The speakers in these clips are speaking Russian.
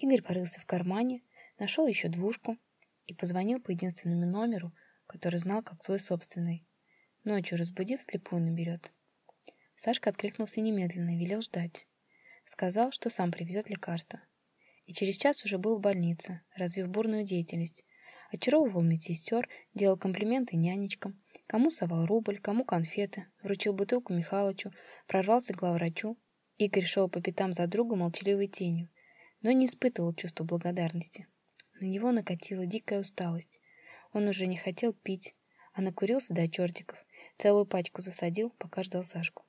Игорь порылся в кармане, нашел еще двушку и позвонил по единственному номеру, который знал как свой собственный. Ночью разбудив, слепую наберет. Сашка откликнулся немедленно и велел ждать. Сказал, что сам привезет лекарство. И через час уже был в больнице, развив бурную деятельность. Очаровывал медсестер, делал комплименты нянечкам, кому совал рубль, кому конфеты, вручил бутылку Михалычу, прорвался к главврачу. Игорь шел по пятам за другом молчаливой тенью, но не испытывал чувства благодарности. На него накатила дикая усталость. Он уже не хотел пить, а накурился до чертиков. Целую пачку засадил, пока ждал Сашку.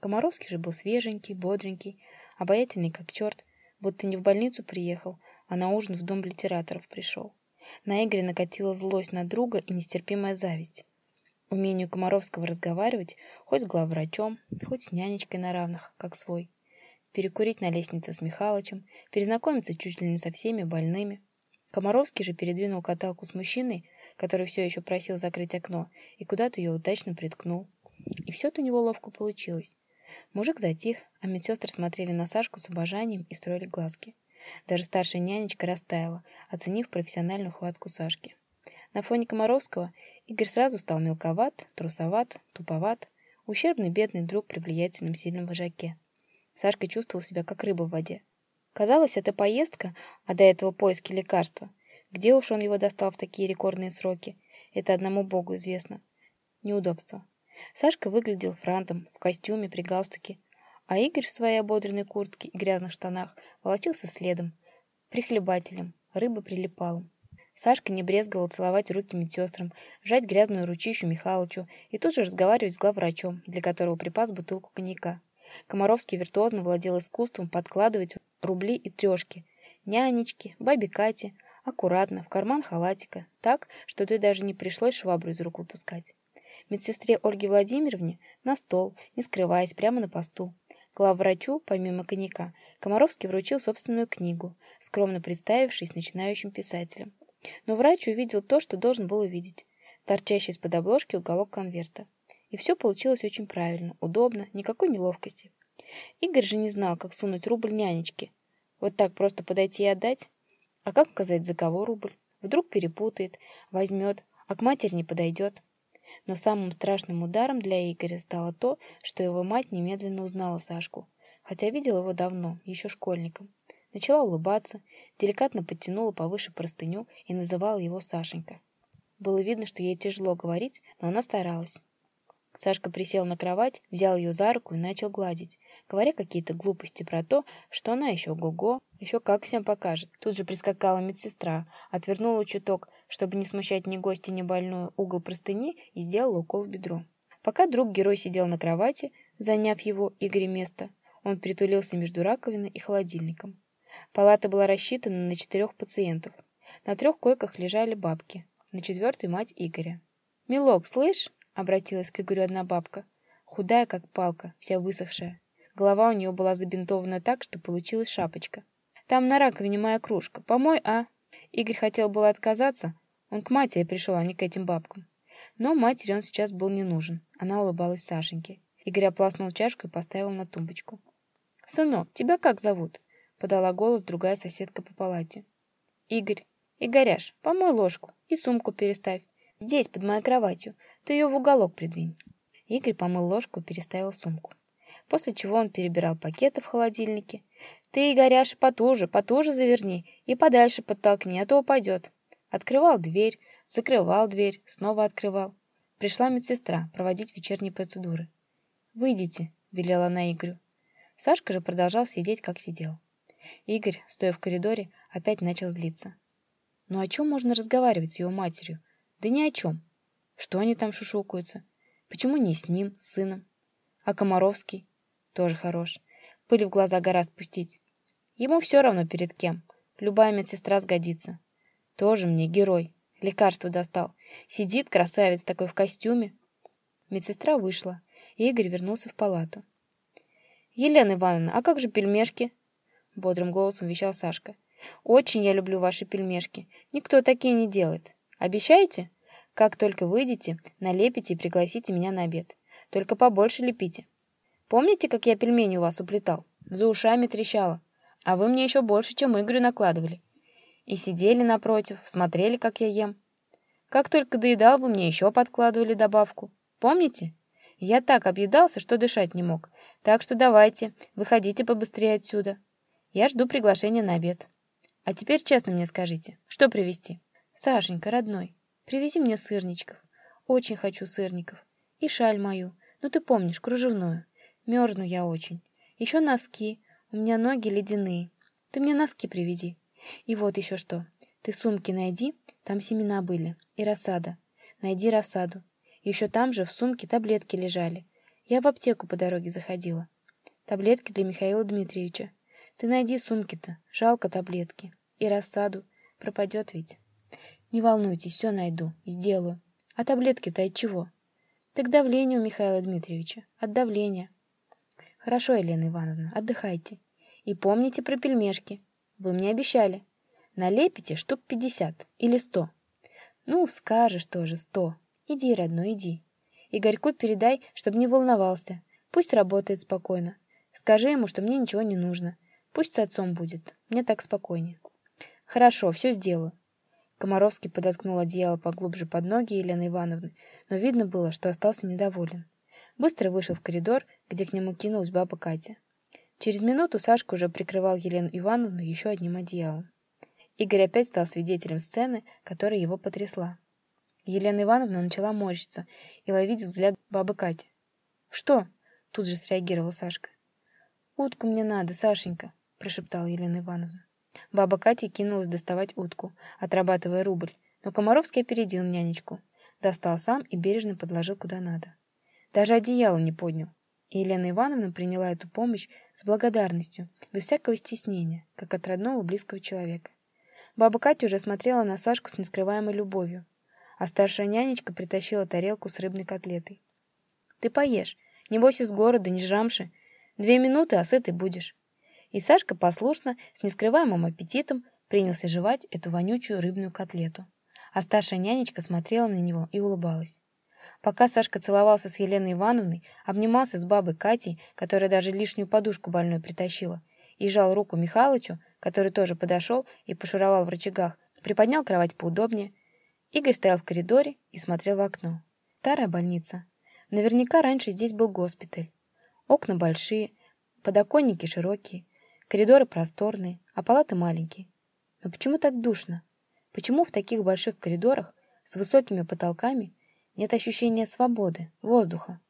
Комаровский же был свеженький, бодренький, обаятельный как черт, будто не в больницу приехал, а на ужин в дом литераторов пришел. На Игоря накатила злость на друга и нестерпимая зависть. Умению Комаровского разговаривать хоть с главврачом, хоть с нянечкой на равных, как свой. Перекурить на лестнице с Михалычем, перезнакомиться чуть ли не со всеми больными. Комаровский же передвинул каталку с мужчиной, который все еще просил закрыть окно, и куда-то ее удачно приткнул. И все-то у него ловко получилось. Мужик затих, а медсестры смотрели на Сашку с обожанием и строили глазки. Даже старшая нянечка растаяла, оценив профессиональную хватку Сашки. На фоне Комаровского Игорь сразу стал мелковат, трусоват, туповат, ущербный бедный друг при влиятельном сильном вожаке. Сашка чувствовал себя как рыба в воде. Казалось, это поездка, а до этого поиски лекарства. Где уж он его достал в такие рекордные сроки? Это одному богу известно. Неудобство. Сашка выглядел франтом, в костюме, при галстуке, а Игорь в своей ободренной куртке и грязных штанах волочился следом, прихлебателем, рыба прилипала. Сашка не брезговал целовать руки медсестрам, жать грязную ручищу Михалычу и тут же разговаривать с главврачом, для которого припас бутылку коньяка. Комаровский виртуозно владел искусством подкладывать рубли и трешки. Нянечки, бабе Кате, аккуратно, в карман халатика, так, что той даже не пришлось швабру из рук выпускать. Медсестре Ольге Владимировне на стол, не скрываясь, прямо на посту. Главврачу, помимо коньяка, Комаровский вручил собственную книгу, скромно представившись начинающим писателем. Но врач увидел то, что должен был увидеть. Торчащий из-под обложки уголок конверта. И все получилось очень правильно, удобно, никакой неловкости. Игорь же не знал, как сунуть рубль нянечке. Вот так просто подойти и отдать? А как сказать, за кого рубль? Вдруг перепутает, возьмет, а к матери не подойдет. Но самым страшным ударом для Игоря стало то, что его мать немедленно узнала Сашку, хотя видела его давно, еще школьником. Начала улыбаться, деликатно подтянула повыше простыню и называла его Сашенька. Было видно, что ей тяжело говорить, но она старалась. Сашка присел на кровать, взял ее за руку и начал гладить, говоря какие-то глупости про то, что она еще го-го, еще как всем покажет. Тут же прискакала медсестра, отвернула чуток, чтобы не смущать ни гостя, ни больную, угол простыни и сделала укол в бедро. Пока друг-герой сидел на кровати, заняв его, Игорь место, он притулился между раковиной и холодильником. Палата была рассчитана на четырех пациентов. На трех койках лежали бабки, на четвертой мать Игоря. «Милок, слышь?» Обратилась к Игорю одна бабка, худая как палка, вся высохшая. Голова у нее была забинтована так, что получилась шапочка. Там на раковине моя кружка. Помой, а? Игорь хотел было отказаться. Он к матери пришел, а не к этим бабкам. Но матери он сейчас был не нужен. Она улыбалась Сашеньке. Игорь опласнул чашку и поставил на тумбочку. «Сынок, тебя как зовут?» — подала голос другая соседка по палате. «Игорь. Игоряш, помой ложку и сумку переставь. Здесь, под моей кроватью. Ты ее в уголок придвинь. Игорь помыл ложку и переставил сумку. После чего он перебирал пакеты в холодильнике. Ты, Игоряш, потуже, потуже заверни и подальше подтолкни, а то упадет. Открывал дверь, закрывал дверь, снова открывал. Пришла медсестра проводить вечерние процедуры. «Выйдите», — велела она Игорю. Сашка же продолжал сидеть, как сидел. Игорь, стоя в коридоре, опять начал злиться. «Ну о чем можно разговаривать с его матерью? Да ни о чем. Что они там шушукаются? Почему не с ним, с сыном? А Комаровский? Тоже хорош. Пыль в глаза гораздо пустить. Ему все равно перед кем. Любая медсестра сгодится. Тоже мне герой. Лекарство достал. Сидит красавец такой в костюме. Медсестра вышла, и Игорь вернулся в палату. «Елена Ивановна, а как же пельмешки?» Бодрым голосом вещал Сашка. «Очень я люблю ваши пельмешки. Никто такие не делает. Обещаете? Как только выйдете, налепите и пригласите меня на обед. Только побольше лепите. Помните, как я пельмени у вас уплетал? За ушами трещало. А вы мне еще больше, чем Игорю накладывали. И сидели напротив, смотрели, как я ем. Как только доедал, вы мне еще подкладывали добавку. Помните? Я так объедался, что дышать не мог. Так что давайте, выходите побыстрее отсюда. Я жду приглашения на обед. А теперь честно мне скажите, что привезти? Сашенька, родной, привези мне сырничков. Очень хочу сырников. И шаль мою. Ну ты помнишь, кружевную. Мерзну я очень. Еще носки. У меня ноги ледяные. Ты мне носки привези. И вот еще что. Ты сумки найди, там семена были. И рассада. Найди рассаду. Еще там же в сумке таблетки лежали. Я в аптеку по дороге заходила. Таблетки для Михаила Дмитриевича. Ты найди сумки-то. Жалко таблетки. И рассаду. Пропадет ведь. Не волнуйтесь, все найду. Сделаю. А таблетки-то от чего? Так давление у Михаила Дмитриевича. От давления. Хорошо, Елена Ивановна, отдыхайте. И помните про пельмешки. Вы мне обещали. Налепите штук пятьдесят или сто. Ну, скажешь тоже сто. Иди, родной, иди. Игорьку передай, чтобы не волновался. Пусть работает спокойно. Скажи ему, что мне ничего не нужно. Пусть с отцом будет. Мне так спокойнее. Хорошо, все сделаю. Комаровский подоткнул одеяло поглубже под ноги Елены Ивановны, но видно было, что остался недоволен. Быстро вышел в коридор, где к нему кинулась баба Катя. Через минуту Сашка уже прикрывал Елену Ивановну еще одним одеялом. Игорь опять стал свидетелем сцены, которая его потрясла. Елена Ивановна начала морщиться и ловить взгляд бабы Кати. «Что?» — тут же среагировал Сашка. «Утку мне надо, Сашенька», — прошептала Елена Ивановна. Баба Катя кинулась доставать утку, отрабатывая рубль, но Комаровский опередил нянечку, достал сам и бережно подложил куда надо. Даже одеяло не поднял. И Елена Ивановна приняла эту помощь с благодарностью, без всякого стеснения, как от родного близкого человека. Баба Катя уже смотрела на Сашку с нескрываемой любовью, а старшая нянечка притащила тарелку с рыбной котлетой. «Ты поешь, небось из города, не жрамши. Две минуты, а сытый будешь». И Сашка послушно, с нескрываемым аппетитом, принялся жевать эту вонючую рыбную котлету. А старшая нянечка смотрела на него и улыбалась. Пока Сашка целовался с Еленой Ивановной, обнимался с бабой Катей, которая даже лишнюю подушку больной притащила, и жал руку Михалычу, который тоже подошел и пошуровал в рычагах, приподнял кровать поудобнее. Игорь стоял в коридоре и смотрел в окно. Старая больница. Наверняка раньше здесь был госпиталь. Окна большие, подоконники широкие, Коридоры просторные, а палаты маленькие. Но почему так душно? Почему в таких больших коридорах с высокими потолками нет ощущения свободы, воздуха?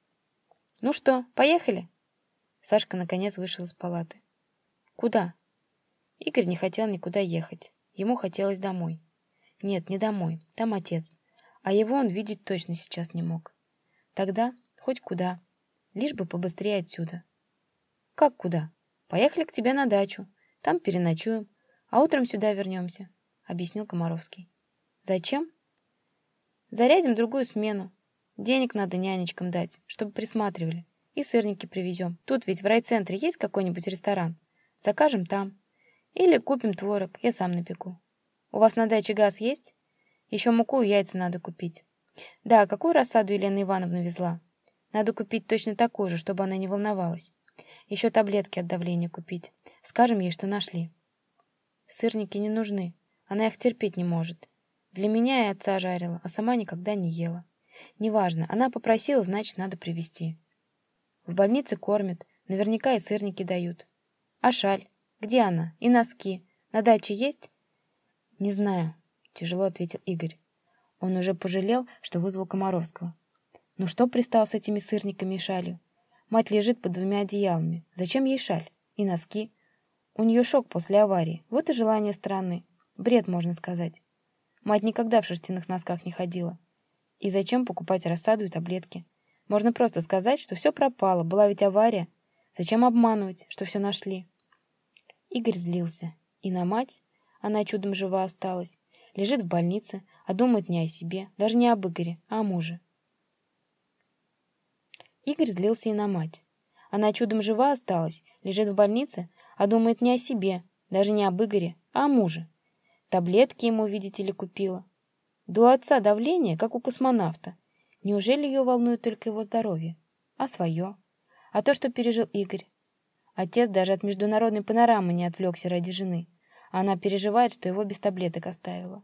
Ну что, поехали? Сашка наконец вышел из палаты. Куда? Игорь не хотел никуда ехать. Ему хотелось домой. Нет, не домой, там отец. А его он видеть точно сейчас не мог. Тогда хоть куда, лишь бы побыстрее отсюда. Как куда? Поехали к тебе на дачу. Там переночуем, а утром сюда вернемся», — объяснил Комаровский. «Зачем?» «Зарядим другую смену. Денег надо нянечкам дать, чтобы присматривали. И сырники привезем. Тут ведь в райцентре есть какой-нибудь ресторан. Закажем там. Или купим творог, я сам напеку. У вас на даче газ есть? Еще муку и яйца надо купить. Да, какую рассаду Елена Ивановна везла? Надо купить точно такую же, чтобы она не волновалась. Еще таблетки от давления купить. Скажем ей, что нашли. Сырники не нужны. Она их терпеть не может. Для меня и отца жарила, а сама никогда не ела. Неважно, она попросила, значит, надо привезти. В больнице кормят, наверняка и сырники дают. А шаль? Где она? И носки? На даче есть? Не знаю, тяжело ответил Игорь. Он уже пожалел, что вызвал Комаровского. Ну что пристал с этими сырниками и шалью? Мать лежит под двумя одеялами. Зачем ей шаль? И носки. У нее шок после аварии. Вот и желание страны. Бред, можно сказать. Мать никогда в шерстяных носках не ходила. И зачем покупать рассаду и таблетки? Можно просто сказать, что все пропало, была ведь авария. Зачем обманывать, что все нашли? Игорь злился. И на мать, она чудом жива осталась, лежит в больнице, а думает не о себе, даже не об Игоре, а о муже. Игорь злился и на мать. Она чудом жива осталась, лежит в больнице, а думает не о себе, даже не об Игоре, а о муже. Таблетки ему, видите ли, купила. До отца давление, как у космонавта. Неужели ее волнует только его здоровье? А свое? А то, что пережил Игорь? Отец даже от международной панорамы не отвлекся ради жены. Она переживает, что его без таблеток оставила.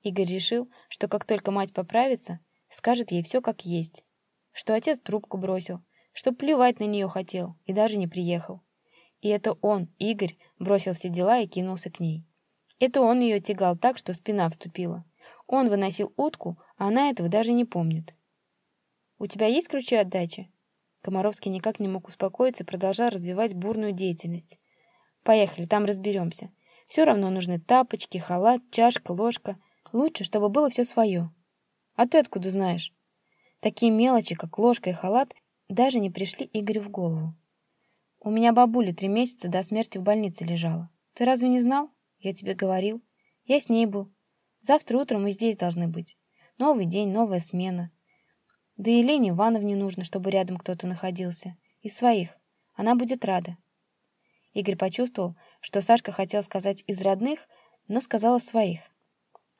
Игорь решил, что как только мать поправится, скажет ей все как есть. Что отец трубку бросил, что плевать на нее хотел и даже не приехал. И это он, Игорь, бросил все дела и кинулся к ней. Это он ее тягал так, что спина вступила. Он выносил утку, а она этого даже не помнит. «У тебя есть ключи от дачи?» Комаровский никак не мог успокоиться продолжал развивать бурную деятельность. «Поехали, там разберемся. Все равно нужны тапочки, халат, чашка, ложка. Лучше, чтобы было все свое. А ты откуда знаешь?» Такие мелочи, как ложка и халат, даже не пришли Игорю в голову. «У меня бабуля три месяца до смерти в больнице лежала. Ты разве не знал? Я тебе говорил. Я с ней был. Завтра утром мы здесь должны быть. Новый день, новая смена. Да и Лене Ивановне нужно, чтобы рядом кто-то находился. Из своих. Она будет рада. Игорь почувствовал, что Сашка хотел сказать из родных, но сказала своих.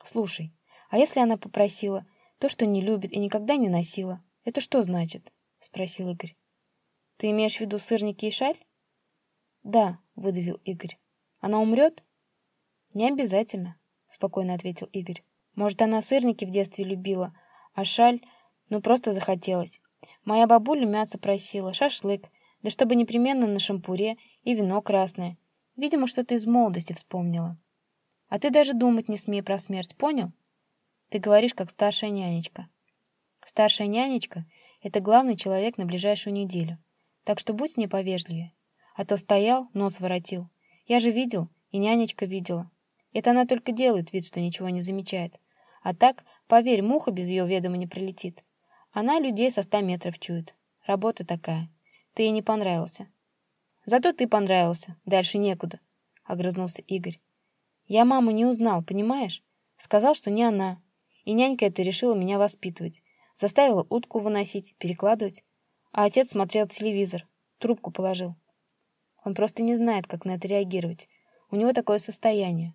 «Слушай, а если она попросила то, что не любит и никогда не носила, это что значит?» — спросил Игорь. «Ты имеешь в виду сырники и шаль?» «Да», — выдавил Игорь. «Она умрет?» «Не обязательно», — спокойно ответил Игорь. «Может, она сырники в детстве любила, а шаль ну, просто захотелось. Моя бабуля мясо просила, шашлык, да чтобы непременно на шампуре и вино красное. Видимо, что-то из молодости вспомнила. А ты даже думать не смей про смерть, понял? Ты говоришь, как старшая нянечка. Старшая нянечка — это главный человек на ближайшую неделю. Так что будь с ней повежливее. А то стоял, нос воротил. Я же видел, и нянечка видела. Это она только делает вид, что ничего не замечает. А так, поверь, муха без ее ведома не прилетит. Она людей со ста метров чует. Работа такая. Ты ей не понравился. Зато ты понравился. Дальше некуда. Огрызнулся Игорь. Я маму не узнал, понимаешь? Сказал, что не она. И нянька это решила меня воспитывать. Заставила утку выносить, перекладывать. А отец смотрел телевизор. Трубку положил. Он просто не знает, как на это реагировать. У него такое состояние.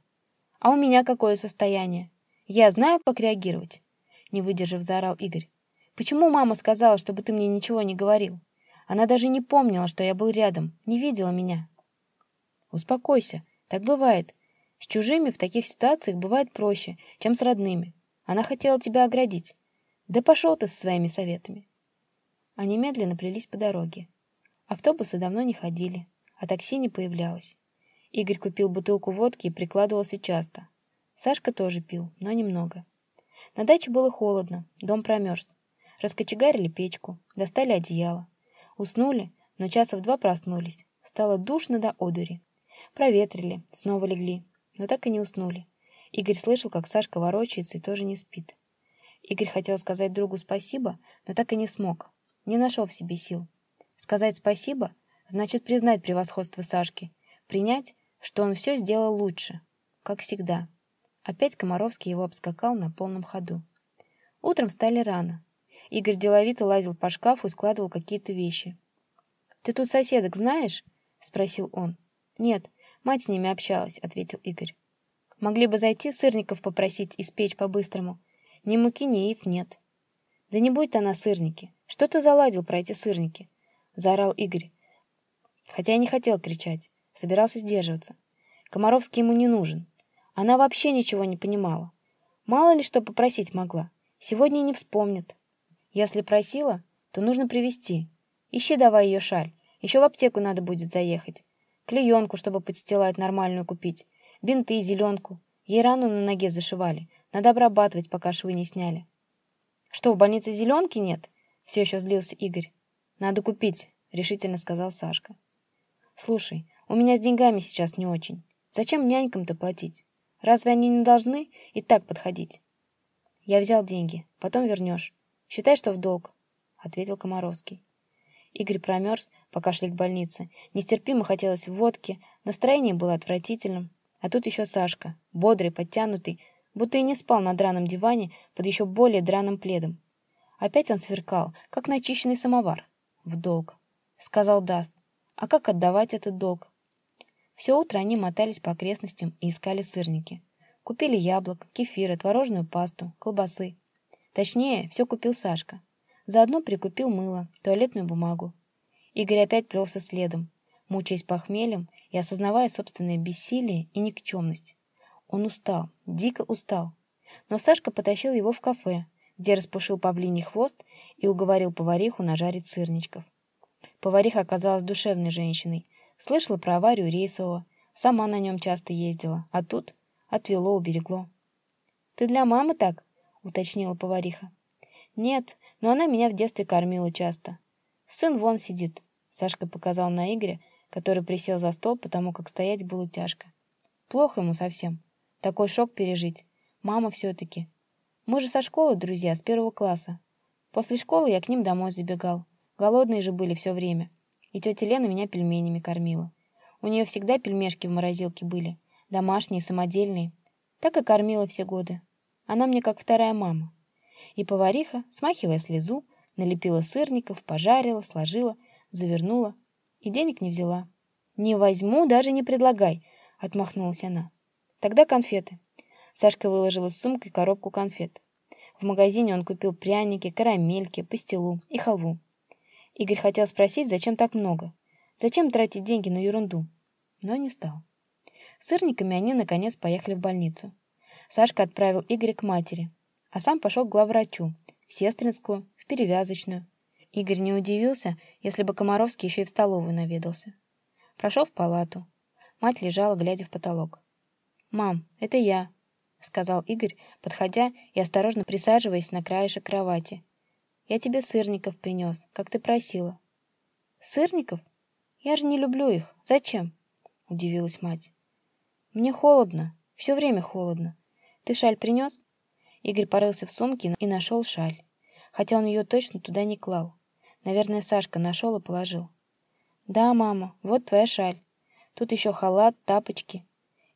А у меня какое состояние? Я знаю, как реагировать. Не выдержав, заорал Игорь. Почему мама сказала, чтобы ты мне ничего не говорил? Она даже не помнила, что я был рядом, не видела меня. Успокойся, так бывает. С чужими в таких ситуациях бывает проще, чем с родными. Она хотела тебя оградить. Да пошел ты со своими советами. Они медленно плелись по дороге. Автобусы давно не ходили, а такси не появлялось. Игорь купил бутылку водки и прикладывался часто. Сашка тоже пил, но немного. На даче было холодно, дом промерз. Раскочегарили печку, достали одеяло. Уснули, но часа в два проснулись. Стало душно до одури. Проветрили, снова легли, но так и не уснули. Игорь слышал, как Сашка ворочается и тоже не спит. Игорь хотел сказать другу спасибо, но так и не смог. Не нашел в себе сил. Сказать спасибо значит признать превосходство Сашки, принять, что он все сделал лучше, как всегда. Опять Комаровский его обскакал на полном ходу. Утром встали рано. Игорь деловито лазил по шкафу и складывал какие-то вещи. «Ты тут соседок знаешь?» — спросил он. «Нет, мать с ними общалась», — ответил Игорь. «Могли бы зайти сырников попросить испечь по-быстрому. Ни муки, ни яиц нет». «Да не будь она сырники. Что ты заладил про эти сырники?» — заорал Игорь. Хотя я не хотел кричать, собирался сдерживаться. Комаровский ему не нужен. Она вообще ничего не понимала. Мало ли что попросить могла. Сегодня не вспомнит. Если просила, то нужно привезти. Ищи давай ее шаль. Еще в аптеку надо будет заехать. Клеенку, чтобы подстилать нормальную купить. Бинты, зеленку. Ей рану на ноге зашивали. Надо обрабатывать, пока швы не сняли. Что, в больнице зеленки нет? Все еще злился Игорь. Надо купить, решительно сказал Сашка. Слушай, у меня с деньгами сейчас не очень. Зачем нянькам-то платить? Разве они не должны и так подходить? Я взял деньги, потом вернешь. Считай, что в долг, ответил Комаровский. Игорь промерз, пока шли к больнице. Нестерпимо хотелось водки, настроение было отвратительным. А тут еще Сашка, бодрый, подтянутый, будто и не спал на драном диване под еще более драным пледом. Опять он сверкал, как начищенный самовар. В долг. Сказал даст. А как отдавать этот долг? Все утро они мотались по окрестностям и искали сырники. Купили яблок, кефира, творожную пасту, колбасы. Точнее, все купил Сашка. Заодно прикупил мыло, туалетную бумагу. Игорь опять плелся следом. Мучаясь похмельем и осознавая собственное бессилие и никчемность. Он устал, дико устал. Но Сашка потащил его в кафе, где распушил павлиний хвост и уговорил повариху нажарить сырничков. Повариха оказалась душевной женщиной, слышала про аварию рейсового, сама на нем часто ездила, а тут отвело, уберегло. «Ты для мамы так?» — уточнила повариха. «Нет, но она меня в детстве кормила часто. Сын вон сидит», — Сашка показал на Игоря, который присел за стол, потому как стоять было тяжко. «Плохо ему совсем. Такой шок пережить. Мама все-таки. Мы же со школы друзья, с первого класса. После школы я к ним домой забегал. Голодные же были все время. И тетя Лена меня пельменями кормила. У нее всегда пельмешки в морозилке были. Домашние, самодельные. Так и кормила все годы. Она мне как вторая мама. И повариха, смахивая слезу, налепила сырников, пожарила, сложила, завернула и денег не взяла. «Не возьму, даже не предлагай», — отмахнулась она. «Тогда конфеты». Сашка выложил из сумки коробку конфет. В магазине он купил пряники, карамельки, пастилу и халву. Игорь хотел спросить, зачем так много? Зачем тратить деньги на ерунду? Но не стал. Сырниками они, наконец, поехали в больницу. Сашка отправил Игоря к матери, а сам пошел к главврачу, в Сестринскую, в перевязочную. Игорь не удивился, если бы Комаровский еще и в столовую наведался. Прошел в палату. Мать лежала, глядя в потолок. «Мам, это я», — сказал Игорь, подходя и осторожно присаживаясь на краешек кровати. «Я тебе сырников принес, как ты просила». «Сырников? Я же не люблю их. Зачем?» — удивилась мать. «Мне холодно. Все время холодно. Ты шаль принес?» Игорь порылся в сумке и нашел шаль, хотя он ее точно туда не клал. Наверное, Сашка нашел и положил. «Да, мама, вот твоя шаль. Тут еще халат, тапочки».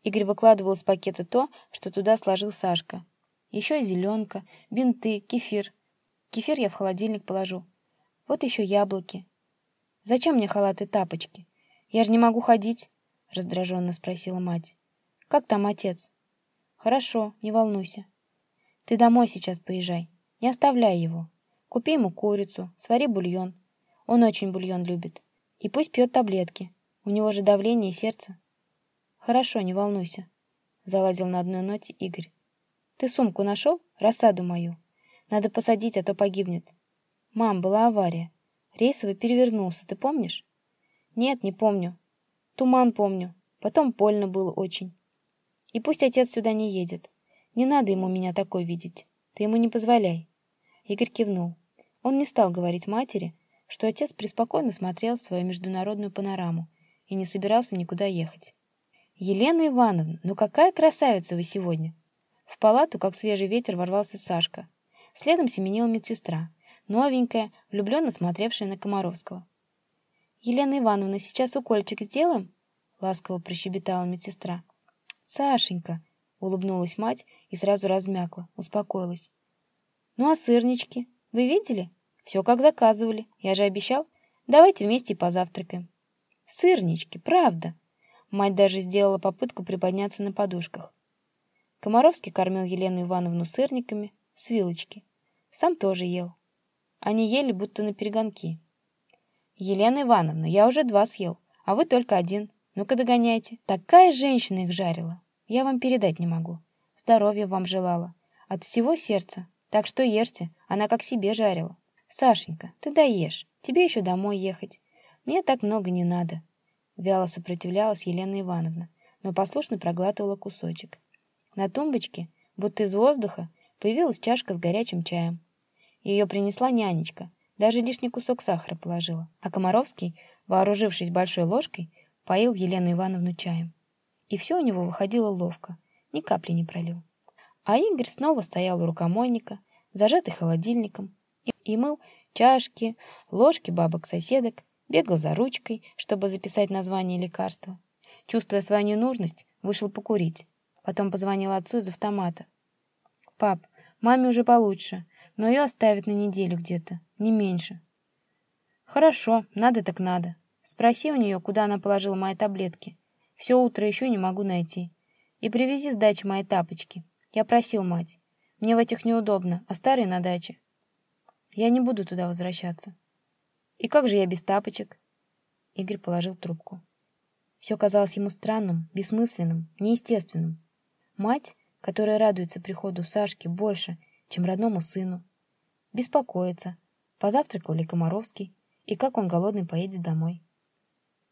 Игорь выкладывал из пакета то, что туда сложил Сашка. Еще зеленка, бинты, кефир. Кефир я в холодильник положу. Вот еще яблоки. «Зачем мне халат и тапочки? Я же не могу ходить», — раздраженно спросила мать. «Как там отец?» «Хорошо, не волнуйся. Ты домой сейчас поезжай. Не оставляй его. Купи ему курицу, свари бульон. Он очень бульон любит. И пусть пьет таблетки. У него же давление и сердце. Хорошо, не волнуйся. Заладил на одной ноте Игорь. Ты сумку нашел? Рассаду мою. Надо посадить, а то погибнет. Мам, была авария. Рейсовый перевернулся, ты помнишь? Нет, не помню. Туман помню. Потом больно было очень. И пусть отец сюда не едет. Не надо ему меня такой видеть. Ты ему не позволяй. Игорь кивнул. Он не стал говорить матери, что отец преспокойно смотрел свою международную панораму и не собирался никуда ехать. «Елена Ивановна, ну какая красавица вы сегодня!» В палату, как свежий ветер, ворвался Сашка. Следом семенила медсестра, новенькая, влюбленно смотревшая на Комаровского. «Елена Ивановна, сейчас укольчик сделаем?» — ласково прощебетала медсестра. «Сашенька!» — улыбнулась мать и сразу размякла, успокоилась. «Ну а сырнички?» Вы видели? Все как заказывали. Я же обещал. Давайте вместе позавтракаем. Сырнички, правда. Мать даже сделала попытку приподняться на подушках. Комаровский кормил Елену Ивановну сырниками с вилочки. Сам тоже ел. Они ели будто на перегонки. «Елена Ивановна, я уже два съел, а вы только один. Ну-ка догоняйте. Такая женщина их жарила. Я вам передать не могу. Здоровья вам желала. От всего сердца. Так что ешьте, она как себе жарила. Сашенька, ты доешь, тебе еще домой ехать. Мне так много не надо. Вяло сопротивлялась Елена Ивановна, но послушно проглатывала кусочек. На тумбочке, будто из воздуха, появилась чашка с горячим чаем. Ее принесла нянечка, даже лишний кусок сахара положила. А Комаровский, вооружившись большой ложкой, поил Елену Ивановну чаем. И все у него выходило ловко, ни капли не пролил. А Игорь снова стоял у рукомойника, зажатый холодильником, и мыл чашки, ложки бабок-соседок, бегал за ручкой, чтобы записать название лекарства. Чувствуя свою ненужность, вышел покурить. Потом позвонил отцу из автомата. «Пап, маме уже получше, но ее оставят на неделю где-то, не меньше». «Хорошо, надо так надо. Спроси у нее, куда она положила мои таблетки. Все утро еще не могу найти. И привези с дачи мои тапочки. Я просил мать. Мне в этих неудобно, а старые на даче. Я не буду туда возвращаться. И как же я без тапочек? Игорь положил трубку. Все казалось ему странным, бессмысленным, неестественным. Мать, которая радуется приходу Сашки больше, чем родному сыну, беспокоится, позавтракал ли Комаровский и как он голодный поедет домой.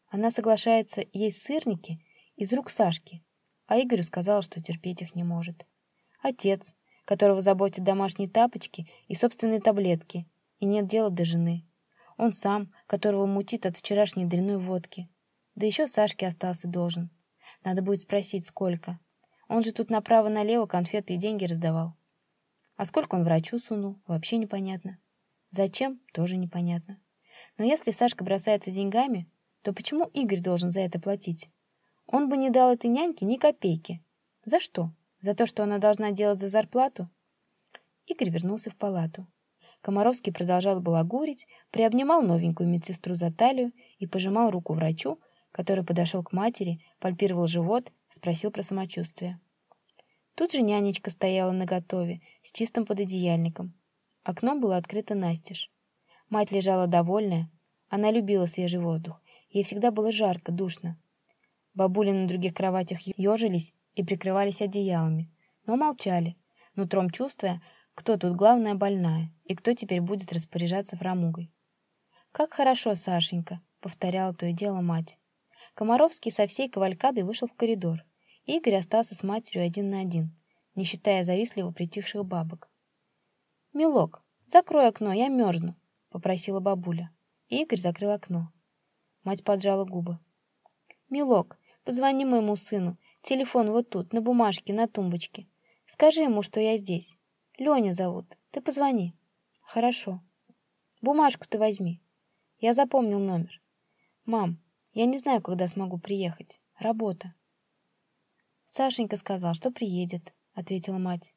Она соглашается есть сырники из рук Сашки, а Игорю сказала, что терпеть их не может. Отец, которого заботят домашние тапочки и собственные таблетки, и нет дела до жены. Он сам, которого мутит от вчерашней дрянной водки. Да еще Сашке остался должен. Надо будет спросить, сколько. Он же тут направо-налево конфеты и деньги раздавал. А сколько он врачу сунул, вообще непонятно. Зачем, тоже непонятно. Но если Сашка бросается деньгами, то почему Игорь должен за это платить? Он бы не дал этой няньке ни копейки. За что? За то, что она должна делать за зарплату? Игорь вернулся в палату. Комаровский продолжал балагурить, приобнимал новенькую медсестру за талию и пожимал руку врачу, который подошел к матери, пальпировал живот, спросил про самочувствие. Тут же нянечка стояла наготове, с чистым пододеяльником. Окно было открыто настежь. Мать лежала довольная. Она любила свежий воздух. Ей всегда было жарко, душно. Бабули на других кроватях ежились и прикрывались одеялами, но молчали, нутром чувствуя, кто тут главная больная и кто теперь будет распоряжаться фрамугой. «Как хорошо, Сашенька!» — повторяла то и дело мать. Комаровский со всей кавалькадой вышел в коридор. Игорь остался с матерью один на один, не считая завистливо притихших бабок. «Милок, закрой окно, я мерзну», — попросила бабуля. Игорь закрыл окно. Мать поджала губы. «Милок, позвони моему сыну. Телефон вот тут, на бумажке, на тумбочке. Скажи ему, что я здесь. Леня зовут. Ты позвони». «Хорошо. Бумажку ты возьми. Я запомнил номер. Мам, я не знаю, когда смогу приехать. Работа». «Сашенька сказал, что приедет», — ответила мать.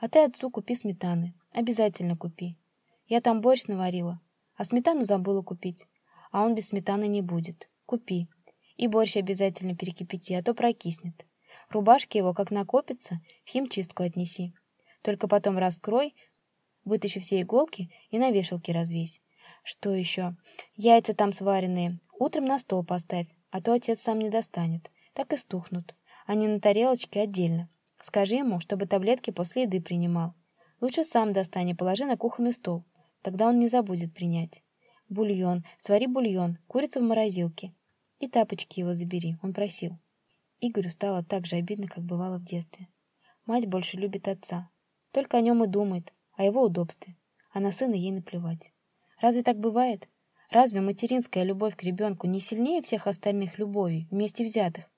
«А ты отцу купи сметаны. Обязательно купи. Я там борщ наварила, а сметану забыла купить. А он без сметаны не будет. Купи. И борщ обязательно перекипяти, а то прокиснет. Рубашки его, как накопится, в химчистку отнеси. Только потом раскрой, вытащи все иголки и на вешалке развесь. Что еще? Яйца там сваренные. Утром на стол поставь, а то отец сам не достанет. Так и стухнут не на тарелочке отдельно. Скажи ему, чтобы таблетки после еды принимал. Лучше сам достань и положи на кухонный стол. Тогда он не забудет принять. Бульон. Свари бульон. Курицу в морозилке. И тапочки его забери. Он просил. Игорю стало так же обидно, как бывало в детстве. Мать больше любит отца. Только о нем и думает, о его удобстве. А на сына ей наплевать. Разве так бывает? Разве материнская любовь к ребенку не сильнее всех остальных любовей, вместе взятых?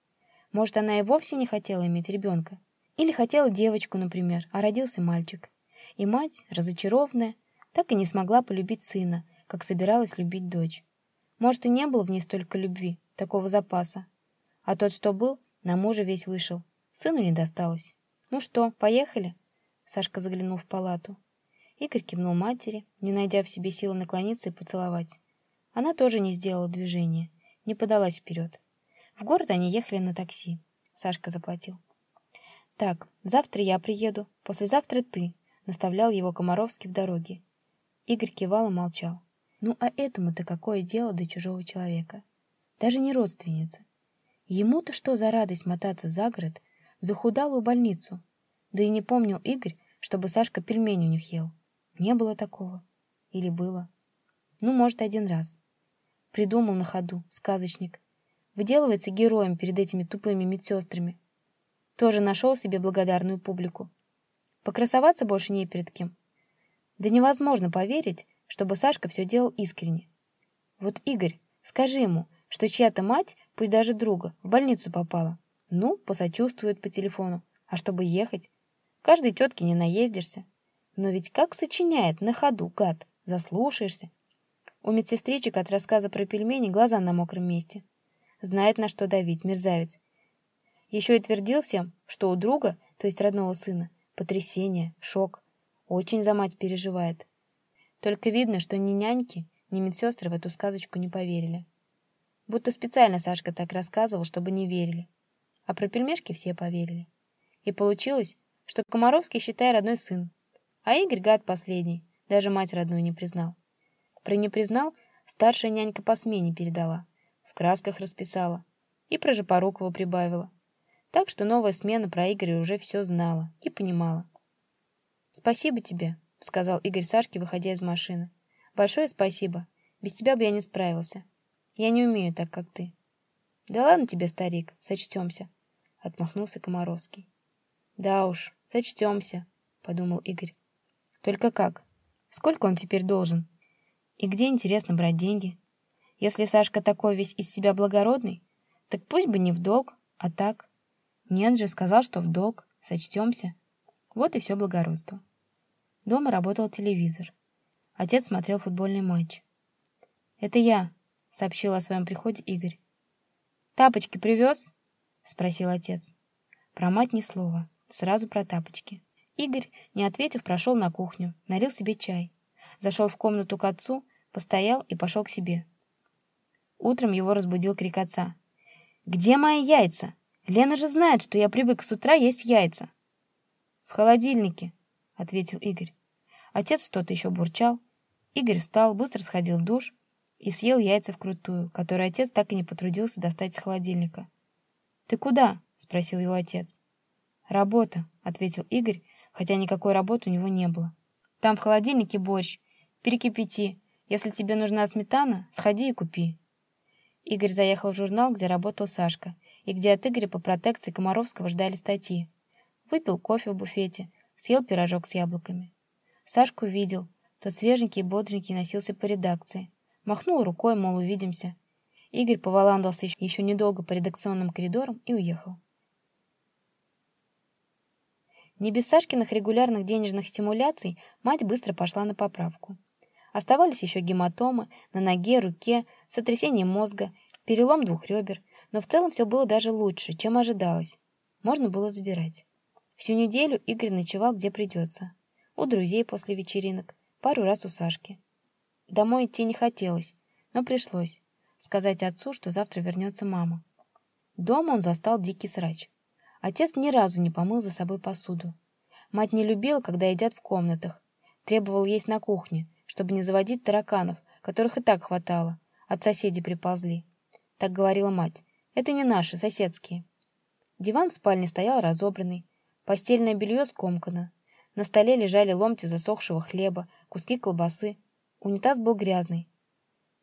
Может, она и вовсе не хотела иметь ребенка. Или хотела девочку, например, а родился мальчик. И мать, разочарованная, так и не смогла полюбить сына, как собиралась любить дочь. Может, и не было в ней столько любви, такого запаса. А тот, что был, на мужа весь вышел. Сыну не досталось. «Ну что, поехали?» Сашка заглянул в палату. Игорь кивнул матери, не найдя в себе силы наклониться и поцеловать. Она тоже не сделала движения, не подалась вперед. В город они ехали на такси. Сашка заплатил. «Так, завтра я приеду, послезавтра ты», — наставлял его Комаровский в дороге. Игорь кивал и молчал. «Ну а этому-то какое дело до чужого человека? Даже не родственница. Ему-то что за радость мотаться за город, в захудалую больницу? Да и не помнил Игорь, чтобы Сашка пельмень у них ел. Не было такого. Или было? Ну, может, один раз. Придумал на ходу, сказочник, выделывается героем перед этими тупыми медсестрами. Тоже нашел себе благодарную публику. Покрасоваться больше не перед кем. Да невозможно поверить, чтобы Сашка все делал искренне. Вот Игорь, скажи ему, что чья-то мать, пусть даже друга, в больницу попала. Ну, посочувствует по телефону. А чтобы ехать? Каждой тетке не наездишься. Но ведь как сочиняет на ходу, гад, заслушаешься. У медсестричек от рассказа про пельмени глаза на мокром месте. Знает, на что давить, мерзавец. Еще и твердил всем, что у друга, то есть родного сына, потрясение, шок. Очень за мать переживает. Только видно, что ни няньки, ни медсестры в эту сказочку не поверили. Будто специально Сашка так рассказывал, чтобы не верили. А про пельмешки все поверили. И получилось, что Комаровский, считай, родной сын. А Игорь, гад последний, даже мать родную не признал. Про не признал, старшая нянька по смене передала. в красках расписала. И про Жапорукова прибавила. Так что новая смена про Игоря уже все знала и понимала. «Спасибо тебе», — сказал Игорь Сашке, выходя из машины. «Большое спасибо. Без тебя бы я не справился. Я не умею так, как ты». «Да ладно тебе, старик, сочтемся», — отмахнулся Комаровский. «Да уж, сочтемся», — подумал Игорь. «Только как? Сколько он теперь должен? И где, интересно, брать деньги? Если Сашка такой весь из себя благородный, так пусть бы не в долг, а так. Нет же, сказал, что в долг, сочтемся. Вот и все благородство». Дома работал телевизор. Отец смотрел футбольный матч. «Это я», — сообщил о своем приходе Игорь. «Тапочки привез?» — спросил отец. Про мать ни слова, сразу про тапочки. Игорь, не ответив, прошел на кухню, налил себе чай. Зашел в комнату к отцу, постоял и пошел к себе. Утром его разбудил крик отца. «Где мои яйца? Лена же знает, что я привык с утра есть яйца». «В холодильнике», — ответил Игорь. Отец что-то еще бурчал. Игорь встал, быстро сходил в душ, и съел яйца вкрутую, которые отец так и не потрудился достать из холодильника. «Ты куда?» — спросил его отец. «Работа», — ответил Игорь, хотя никакой работы у него не было. «Там в холодильнике борщ. Перекипяти. Если тебе нужна сметана, сходи и купи». Игорь заехал в журнал, где работал Сашка, и где от Игоря по протекции Комаровского ждали статьи. Выпил кофе в буфете, съел пирожок с яблоками. Сашку видел. Тот свеженький и бодренький носился по редакции. Махнул рукой, мол, увидимся. Игорь поваландался еще недолго по редакционным коридорам и уехал. Не без Сашкиных регулярных денежных стимуляций мать быстро пошла на поправку. Оставались еще гематомы на ноге, руке, сотрясение мозга, перелом двух ребер, но в целом все было даже лучше, чем ожидалось. Можно было забирать. Всю неделю Игорь ночевал где придется. У друзей после вечеринок, пару раз у Сашки. Домой идти не хотелось, но пришлось сказать отцу, что завтра вернется мама. Дома он застал дикий срач. Отец ни разу не помыл за собой посуду. Мать не любила, когда едят в комнатах. Требовал есть на кухне, чтобы не заводить тараканов, которых и так хватало. От соседей приползли. Так говорила мать. Это не наши, соседские. Диван в спальне стоял разобранный. Постельное белье скомкано. На столе лежали ломти засохшего хлеба, куски колбасы, Унитаз был грязный.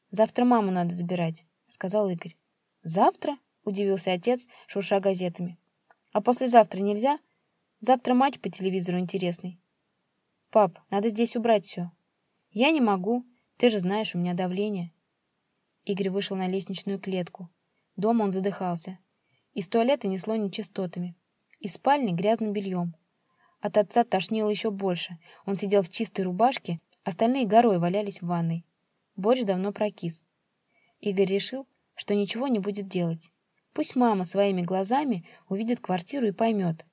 «Завтра маму надо забирать», — сказал Игорь. «Завтра?» — удивился отец, шурша газетами. «А послезавтра нельзя? Завтра матч по телевизору интересный». «Пап, надо здесь убрать все». «Я не могу. Ты же знаешь, у меня давление». Игорь вышел на лестничную клетку. Дома он задыхался. Из туалета несло нечистотами. Из спальни грязным бельем. От отца тошнило еще больше. Он сидел в чистой рубашке Остальные горой валялись в ванной. Борщ давно прокис. Игорь решил, что ничего не будет делать. Пусть мама своими глазами увидит квартиру и поймет.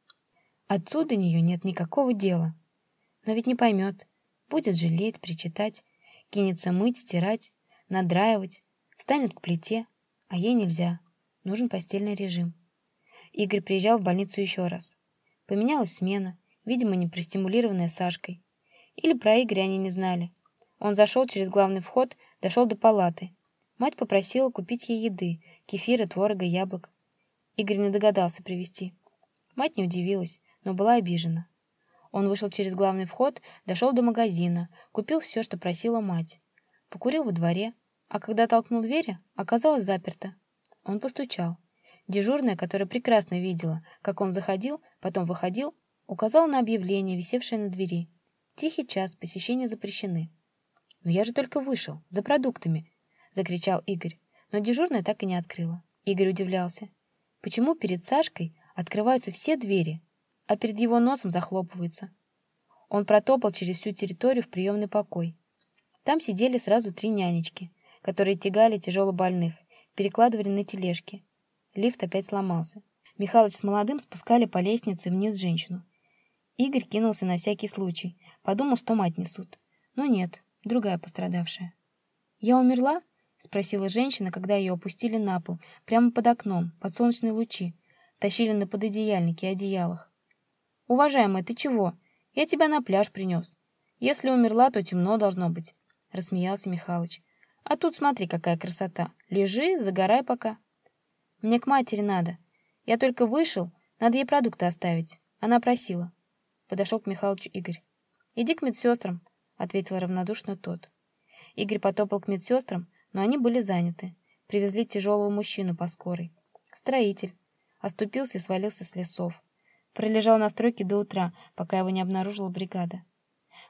Отцу до нее нет никакого дела. Но ведь не поймет. Будет жалеть, причитать, кинется мыть, стирать, надраивать, встанет к плите, а ей нельзя. Нужен постельный режим. Игорь приезжал в больницу еще раз. Поменялась смена, видимо, не простимулированная Сашкой. Или про Игоря они не знали. Он зашел через главный вход, дошел до палаты. Мать попросила купить ей еды, кефира, творога, яблок. Игорь не догадался привезти. Мать не удивилась, но была обижена. Он вышел через главный вход, дошел до магазина, купил все, что просила мать. Покурил во дворе, а когда толкнул двери, оказалось заперто. Он постучал. Дежурная, которая прекрасно видела, как он заходил, потом выходил, указала на объявление, висевшее на двери. Тихий час, посещения запрещены. «Но я же только вышел, за продуктами!» — закричал Игорь. Но дежурная так и не открыла. Игорь удивлялся. Почему перед Сашкой открываются все двери, а перед его носом захлопываются? Он протопал через всю территорию в приемный покой. Там сидели сразу три нянечки, которые тягали тяжело больных, перекладывали на тележки. Лифт опять сломался. Михалыч с молодым спускали по лестнице вниз женщину. Игорь кинулся на всякий случай, Подумал, что мать несут. Но нет, другая пострадавшая. «Я умерла?» — спросила женщина, когда ее опустили на пол, прямо под окном, под солнечные лучи. Тащили на пододеяльнике и одеялах. «Уважаемая, ты чего? Я тебя на пляж принес. Если умерла, то темно должно быть», — рассмеялся Михалыч. А тут смотри, какая красота. Лежи, загорай пока. Мне к матери надо. Я только вышел, надо ей продукты оставить. Она просила. Подошел к Михалычу Игорь. Иди к медсестрам, ответил равнодушно тот. Игорь потопал к медсестрам, но они были заняты. Привезли тяжелого мужчину по скорой. Строитель. Оступился и свалился с лесов. Пролежал на стройке до утра, пока его не обнаружила бригада.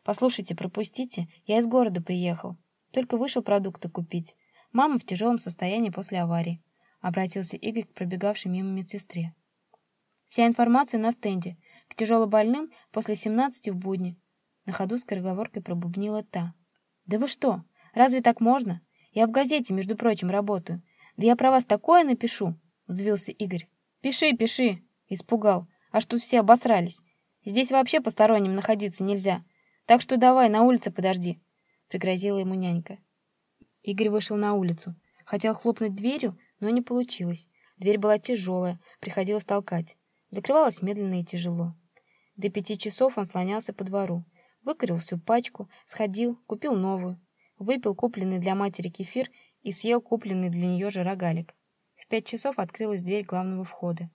Послушайте, пропустите, я из города приехал. Только вышел продукты купить. Мама в тяжелом состоянии после аварии. Обратился Игорь к пробегавшей мимо медсестре. Вся информация на стенде. К тяжелобольным после 17 в будни. На ходу скороговоркой пробубнила та. Да вы что? Разве так можно? Я в газете, между прочим, работаю. Да я про вас такое напишу, взвился Игорь. Пиши, пиши, испугал. Аж тут все обосрались. Здесь вообще посторонним находиться нельзя. Так что давай на улице подожди, пригрозила ему нянька. Игорь вышел на улицу. Хотел хлопнуть дверью, но не получилось. Дверь была тяжелая, приходилось толкать. Закрывалась медленно и тяжело. До пяти часов он слонялся по двору, выкурил всю пачку, сходил, купил новую, выпил купленный для матери кефир и съел купленный для нее же рогалик. В пять часов открылась дверь главного входа.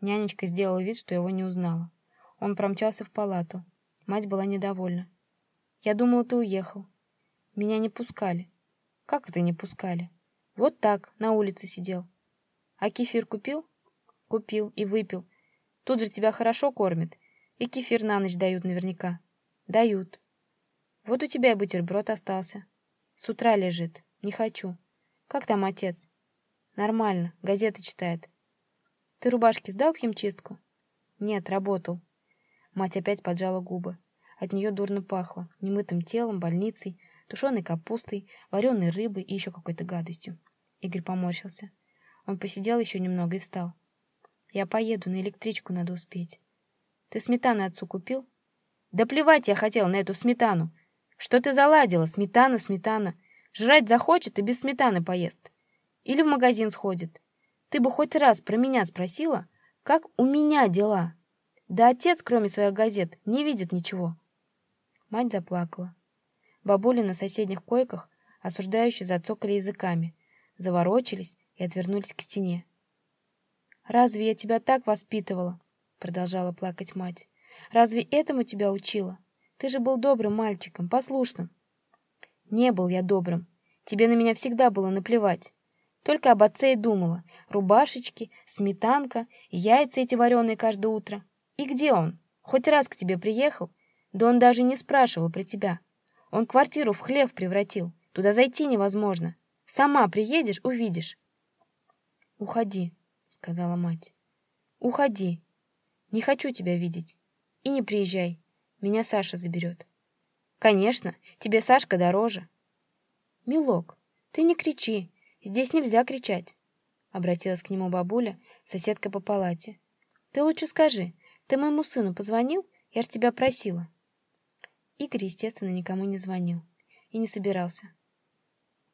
Нянечка сделала вид, что его не узнала. Он промчался в палату. Мать была недовольна. «Я думала, ты уехал. Меня не пускали». «Как это не пускали?» «Вот так, на улице сидел». «А кефир купил?» «Купил и выпил. Тут же тебя хорошо кормят. И кефир на ночь дают наверняка». «Дают». «Вот у тебя бутерброд остался. С утра лежит. Не хочу. Как там отец?» «Нормально. Газеты читает. Ты рубашки сдал в химчистку? Нет, работал. Мать опять поджала губы. От нее дурно пахло немытым телом, больницей, тушеной капустой, вареной рыбой и еще какой-то гадостью. Игорь поморщился. Он посидел еще немного и встал. Я поеду, на электричку надо успеть. Ты сметаны отцу купил? Да плевать я хотел на эту сметану. Что ты заладила? Сметана, сметана. Жрать захочет и без сметаны поест. Или в магазин сходит. Ты бы хоть раз про меня спросила, как у меня дела? Да отец, кроме своих газет, не видит ничего. Мать заплакала. Бабули на соседних койках осуждающие зацокали языками, заворочились и отвернулись к стене. «Разве я тебя так воспитывала?» — продолжала плакать мать. «Разве этому тебя учила? Ты же был добрым мальчиком, послушным». «Не был я добрым. Тебе на меня всегда было наплевать. Только об отце и думала. Рубашечки, сметанка, яйца эти вареные каждое утро. И где он? Хоть раз к тебе приехал? Да он даже не спрашивал про тебя. Он квартиру в хлев превратил. Туда зайти невозможно. Сама приедешь, увидишь. Уходи, сказала мать. Уходи. Не хочу тебя видеть. И не приезжай. Меня Саша заберет. Конечно, тебе Сашка дороже. Милок, ты не кричи. Здесь нельзя кричать, обратилась к нему бабуля, соседка по палате. Ты лучше скажи, ты моему сыну позвонил? Я ж тебя просила. Игорь, естественно, никому не звонил и не собирался.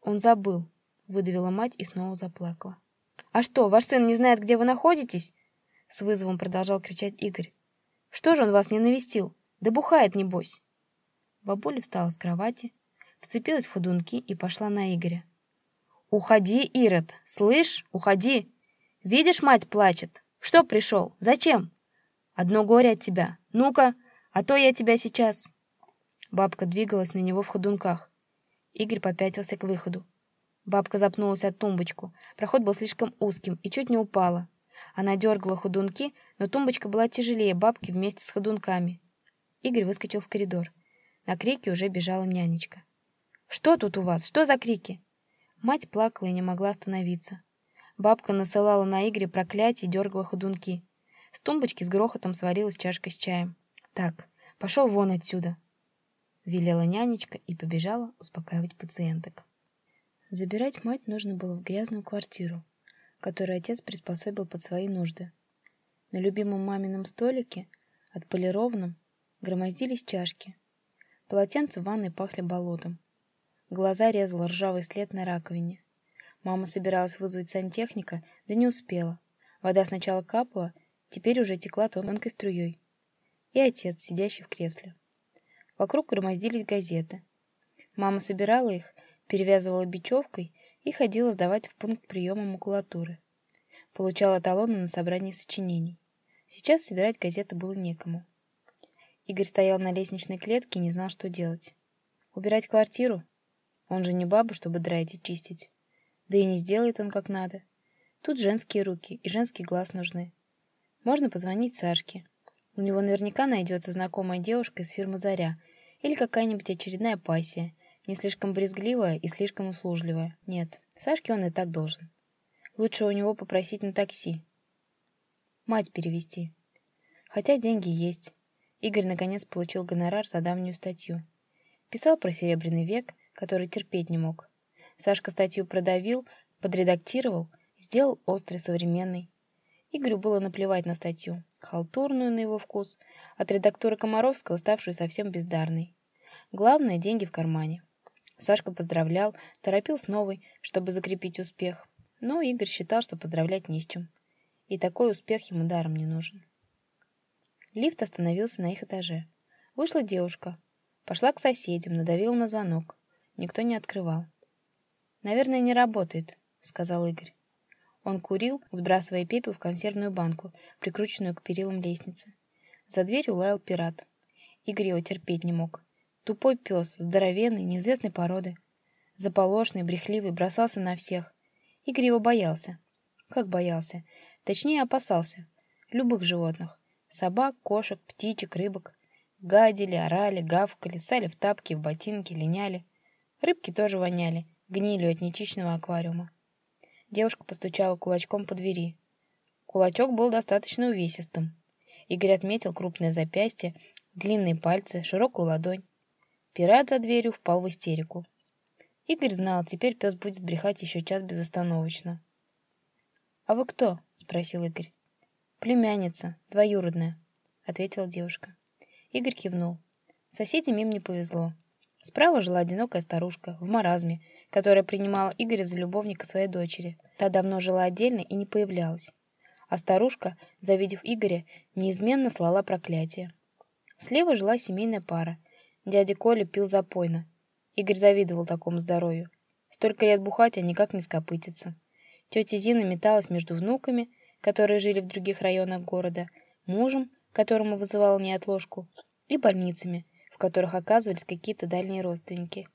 Он забыл, выдавила мать и снова заплакала. А что, ваш сын не знает, где вы находитесь? с вызовом продолжал кричать Игорь. Что же он вас не навестил? Да бухает небось. Бабуля встала с кровати, вцепилась в ходунки и пошла на Игоря. Уходи, Ирод, слышь, уходи. Видишь, мать плачет. Что пришел? Зачем? Одно горе от тебя. Ну-ка, а то я тебя сейчас. Бабка двигалась на него в ходунках. Игорь попятился к выходу. Бабка запнулась от тумбочку. Проход был слишком узким и чуть не упала. Она дергала ходунки, но тумбочка была тяжелее бабки вместе с ходунками. Игорь выскочил в коридор. На крики уже бежала нянечка. Что тут у вас? Что за крики? Мать плакала и не могла остановиться. Бабка насылала на Игоря проклятия и дергала ходунки. С тумбочки с грохотом сварилась чашка с чаем. «Так, пошел вон отсюда!» Велела нянечка и побежала успокаивать пациенток. Забирать мать нужно было в грязную квартиру, которую отец приспособил под свои нужды. На любимом мамином столике, отполированном, громоздились чашки. Полотенца в ванной пахли болотом. Глаза резал ржавый след на раковине. Мама собиралась вызвать сантехника, да не успела. Вода сначала капала, теперь уже текла тонкой струей. И отец, сидящий в кресле. Вокруг громоздились газеты. Мама собирала их, перевязывала бечевкой и ходила сдавать в пункт приема макулатуры. Получала талоны на собрание сочинений. Сейчас собирать газеты было некому. Игорь стоял на лестничной клетке и не знал, что делать. Убирать квартиру? Он же не баба, чтобы драить и чистить. Да и не сделает он как надо. Тут женские руки и женский глаз нужны. Можно позвонить Сашке. У него наверняка найдется знакомая девушка из фирмы «Заря» или какая-нибудь очередная пассия, не слишком брезгливая и слишком услужливая. Нет, Сашке он и так должен. Лучше у него попросить на такси. Мать перевести. Хотя деньги есть. Игорь наконец получил гонорар за давнюю статью. Писал про Серебряный век, который терпеть не мог. Сашка статью продавил, подредактировал, сделал острый, современный. Игорю было наплевать на статью, халтурную на его вкус, от редактора Комаровского, ставшую совсем бездарной. Главное — деньги в кармане. Сашка поздравлял, торопил с новой, чтобы закрепить успех. Но Игорь считал, что поздравлять не с чем. И такой успех ему даром не нужен. Лифт остановился на их этаже. Вышла девушка. Пошла к соседям, надавила на звонок. Никто не открывал. «Наверное, не работает», — сказал Игорь. Он курил, сбрасывая пепел в консервную банку, прикрученную к перилам лестницы. За дверью лаял пират. Игорь его терпеть не мог. Тупой пес, здоровенный, неизвестной породы. Заполошный, брехливый, бросался на всех. Игорь его боялся. Как боялся? Точнее, опасался. Любых животных. Собак, кошек, птичек, рыбок. Гадили, орали, гавкали, сали в тапки, в ботинки, линяли. Рыбки тоже воняли, гнилью от нечищенного аквариума. Девушка постучала кулачком по двери. Кулачок был достаточно увесистым. Игорь отметил крупное запястье, длинные пальцы, широкую ладонь. Пират за дверью впал в истерику. Игорь знал, теперь пес будет брехать еще час безостановочно. «А вы кто?» — спросил Игорь. «Племянница, двоюродная», — ответила девушка. Игорь кивнул. Соседям им не повезло. Справа жила одинокая старушка, в маразме, которая принимала Игоря за любовника своей дочери. Та давно жила отдельно и не появлялась. А старушка, завидев Игоря, неизменно слала проклятие. Слева жила семейная пара. Дядя Коля пил запойно. Игорь завидовал такому здоровью. Столько лет бухать, а никак не скопытиться. Тетя Зина металась между внуками, которые жили в других районах города, мужем, которому вызывал неотложку, и больницами, в которых оказывались какие-то дальние родственники.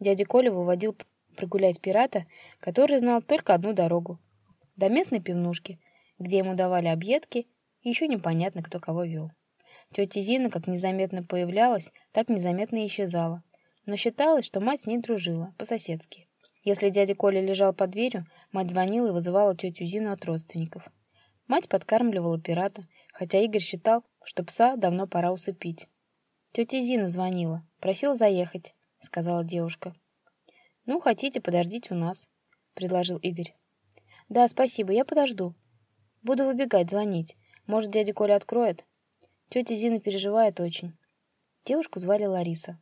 Дядя Коля выводил прогулять пирата, который знал только одну дорогу — до местной пивнушки, где ему давали объедки, еще непонятно, кто кого вел. Тетя Зина как незаметно появлялась, так незаметно исчезала, но считалось, что мать с ней дружила, по-соседски. Если дядя Коля лежал под дверью, мать звонила и вызывала тетю Зину от родственников. Мать подкармливала пирата, хотя Игорь считал, что пса давно пора усыпить. «Тетя Зина звонила, просила заехать», — сказала девушка. «Ну, хотите, подождите у нас», — предложил Игорь. «Да, спасибо, я подожду. Буду выбегать, звонить. Может, дядя Коля откроет?» Тетя Зина переживает очень. Девушку звали Лариса.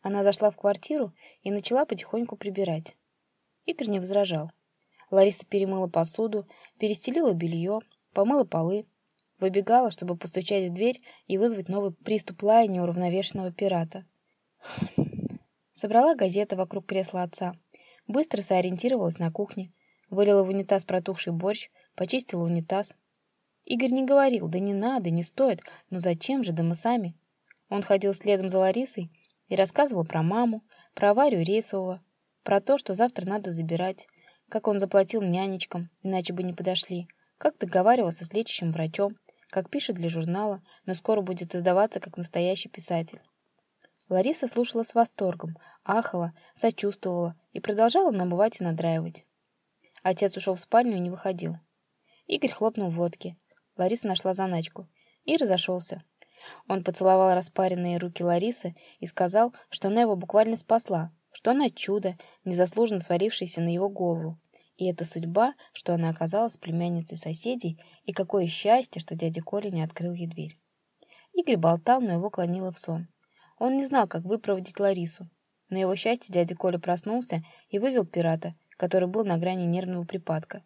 Она зашла в квартиру и начала потихоньку прибирать. Игорь не возражал. Лариса перемыла посуду, перестелила белье, помыла полы, выбегала, чтобы постучать в дверь и вызвать новый приступ лая неуравновешенного пирата. Собрала газеты вокруг кресла отца, быстро сориентировалась на кухне, вылила в унитаз протухший борщ, почистила унитаз. Игорь не говорил, да не надо, не стоит, но зачем же, да мы сами. Он ходил следом за Ларисой и рассказывал про маму, про аварию рейсового, про то, что завтра надо забирать, как он заплатил нянечкам, иначе бы не подошли, как договаривался с лечащим врачом, как пишет для журнала, но скоро будет издаваться как настоящий писатель. Лариса слушала с восторгом, ахала, сочувствовала и продолжала намывать и надраивать. Отец ушел в спальню и не выходил. Игорь хлопнул водки. Лариса нашла заначку. И разошелся. Он поцеловал распаренные руки Ларисы и сказал, что она его буквально спасла, что она чудо, незаслуженно свалившееся на его голову. И это судьба, что она оказалась племянницей соседей, и какое счастье, что дядя Коля не открыл ей дверь. Игорь болтал, но его клонило в сон. Он не знал, как выпроводить Ларису. На его счастье дядя Коля проснулся и вывел пирата, который был на грани нервного припадка.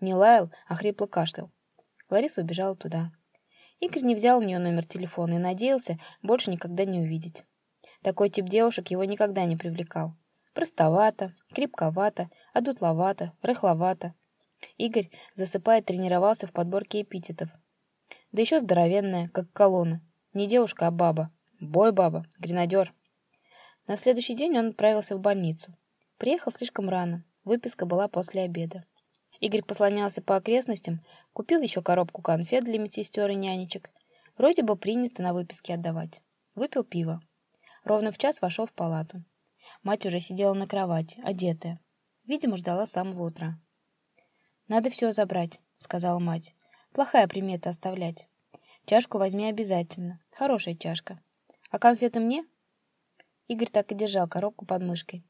Не лаял, а хрипло кашлял. Лариса убежала туда. Игорь не взял у нее номер телефона и надеялся больше никогда не увидеть. Такой тип девушек его никогда не привлекал. Простовато, крепковато, одутловато, рыхловато. Игорь, засыпая, тренировался в подборке эпитетов. Да еще здоровенная, как колонна. Не девушка, а баба. Бой баба, гренадер. На следующий день он отправился в больницу. Приехал слишком рано. Выписка была после обеда. Игорь послонялся по окрестностям, купил еще коробку конфет для медсестер и нянечек. Вроде бы принято на выписке отдавать. Выпил пиво. Ровно в час вошел в палату. Мать уже сидела на кровати, одетая. Видимо, ждала самого утра. «Надо все забрать», — сказала мать. «Плохая примета оставлять. Чашку возьми обязательно. Хорошая чашка. А конфеты мне?» Игорь так и держал коробку под мышкой.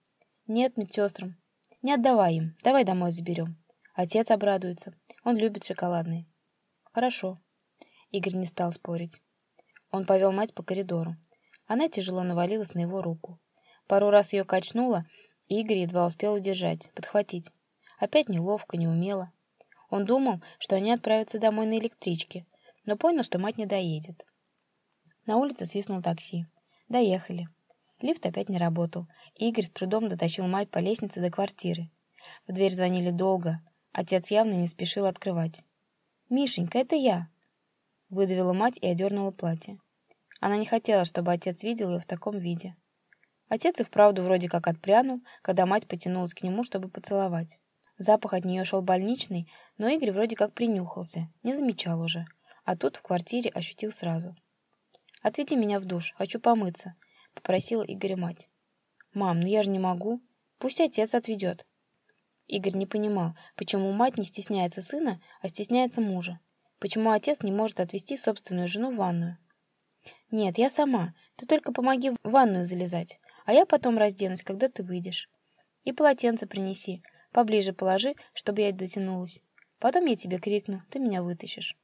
«Нет, медсестрам. Не отдавай им. Давай домой заберем. Отец обрадуется. Он любит шоколадные». «Хорошо». Игорь не стал спорить. Он повел мать по коридору. Она тяжело навалилась на его руку. Пару раз ее качнуло, и Игорь едва успел удержать, подхватить. Опять неловко, неумело. Он думал, что они отправятся домой на электричке, но понял, что мать не доедет. На улице свистнул такси. Доехали. Лифт опять не работал, Игорь с трудом дотащил мать по лестнице до квартиры. В дверь звонили долго. Отец явно не спешил открывать. «Мишенька, это я!» Выдавила мать и одернула платье. Она не хотела, чтобы отец видел ее в таком виде. Отец и вправду вроде как отпрянул, когда мать потянулась к нему, чтобы поцеловать. Запах от нее шел больничный, но Игорь вроде как принюхался, не замечал уже. А тут в квартире ощутил сразу. «Отведи меня в душ, хочу помыться», — попросила Игоря мать. «Мам, ну я же не могу. Пусть отец отведет». Игорь не понимал, почему мать не стесняется сына, а стесняется мужа. Почему отец не может отвезти собственную жену в ванную. «Нет, я сама. Ты только помоги в ванную залезать а я потом разденусь, когда ты выйдешь. И полотенце принеси, поближе положи, чтобы я дотянулась. Потом я тебе крикну, ты меня вытащишь.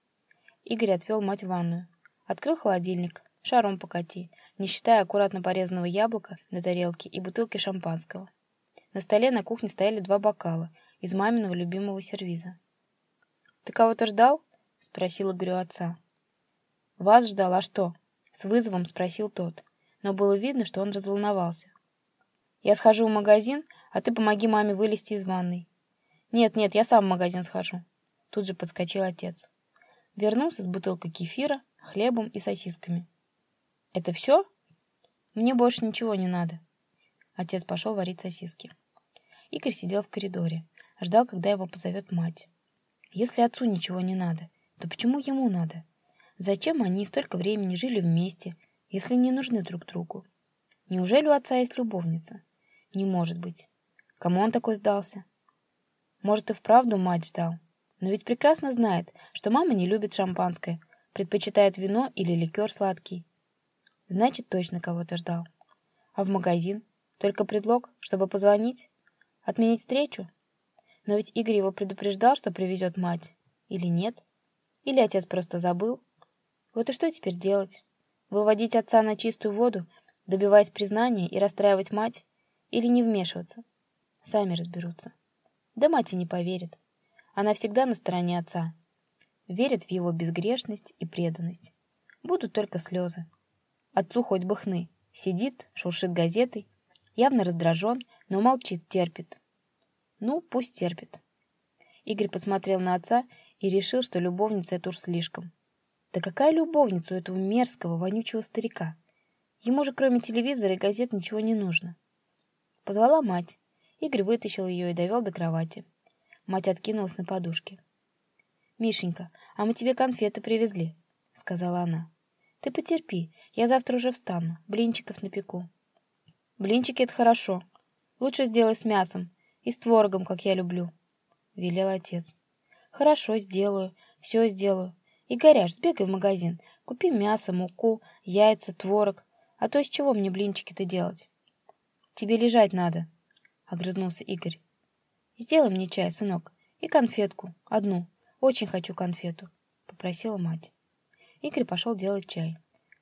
Игорь отвел мать в ванную. Открыл холодильник, шаром покати, не считая аккуратно порезанного яблока на тарелке и бутылки шампанского. На столе на кухне стояли два бокала из маминого любимого сервиза. «Ты кого-то ждал?» — спросил Игорь отца. «Вас ждал, а что?» — с вызовом спросил тот но было видно, что он разволновался. «Я схожу в магазин, а ты помоги маме вылезти из ванной». «Нет, нет, я сам в магазин схожу». Тут же подскочил отец. Вернулся с бутылкой кефира, хлебом и сосисками. «Это все? Мне больше ничего не надо». Отец пошел варить сосиски. Игорь сидел в коридоре, ждал, когда его позовет мать. Если отцу ничего не надо, то почему ему надо? Зачем они столько времени жили вместе, если не нужны друг другу? Неужели у отца есть любовница? Не может быть. Кому он такой сдался? Может, и вправду мать ждал. Но ведь прекрасно знает, что мама не любит шампанское, предпочитает вино или ликер сладкий. Значит, точно кого-то ждал. А в магазин? Только предлог, чтобы позвонить? Отменить встречу? Но ведь Игорь его предупреждал, что привезет мать. Или нет? Или отец просто забыл? Вот и что теперь делать? Выводить отца на чистую воду, добиваясь признания и расстраивать мать? Или не вмешиваться? Сами разберутся. Да мать и не поверит. Она всегда на стороне отца. Верит в его безгрешность и преданность. Будут только слезы. Отцу хоть бы хны. Сидит, шуршит газетой. Явно раздражен, но молчит, терпит. Ну, пусть терпит. Игорь посмотрел на отца и решил, что любовница это уж слишком. Да какая любовница у этого мерзкого, вонючего старика? Ему же кроме телевизора и газет ничего не нужно. Позвала мать. Игорь вытащил ее и довел до кровати. Мать откинулась на подушке. «Мишенька, а мы тебе конфеты привезли», — сказала она. «Ты потерпи, я завтра уже встану, блинчиков напеку». «Блинчики — это хорошо. Лучше сделай с мясом и с творогом, как я люблю», — велел отец. «Хорошо, сделаю, все сделаю. Игоряш, сбегай в магазин, купи мясо, муку, яйца, творог. А то из чего мне блинчики-то делать? Тебе лежать надо, — огрызнулся Игорь. Сделай мне чай, сынок, и конфетку, одну. Очень хочу конфету, — попросила мать. Игорь пошел делать чай.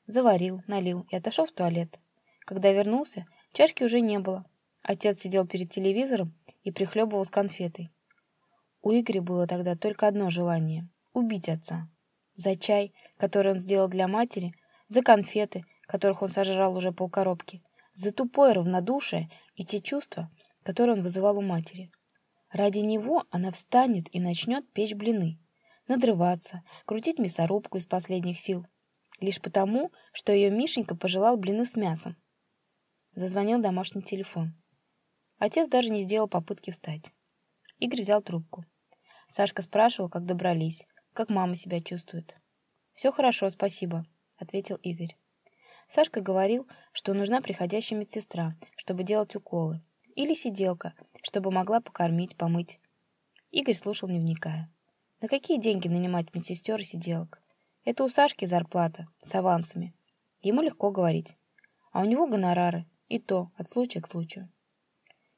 Заварил, налил и отошел в туалет. Когда вернулся, чашки уже не было. Отец сидел перед телевизором и прихлебывал с конфетой. У Игоря было тогда только одно желание — убить отца за чай, который он сделал для матери, за конфеты, которых он сожрал уже полкоробки, за тупое равнодушие и те чувства, которые он вызывал у матери. Ради него она встанет и начнет печь блины, надрываться, крутить мясорубку из последних сил, лишь потому, что ее Мишенька пожелал блины с мясом. Зазвонил домашний телефон. Отец даже не сделал попытки встать. Игорь взял трубку. Сашка спрашивал, как добрались, как мама себя чувствует. «Все хорошо, спасибо», — ответил Игорь. Сашка говорил, что нужна приходящая медсестра, чтобы делать уколы, или сиделка, чтобы могла покормить, помыть. Игорь слушал, не вникая. На какие деньги нанимать медсестер и сиделок? Это у Сашки зарплата, с авансами. Ему легко говорить. А у него гонорары, и то от случая к случаю.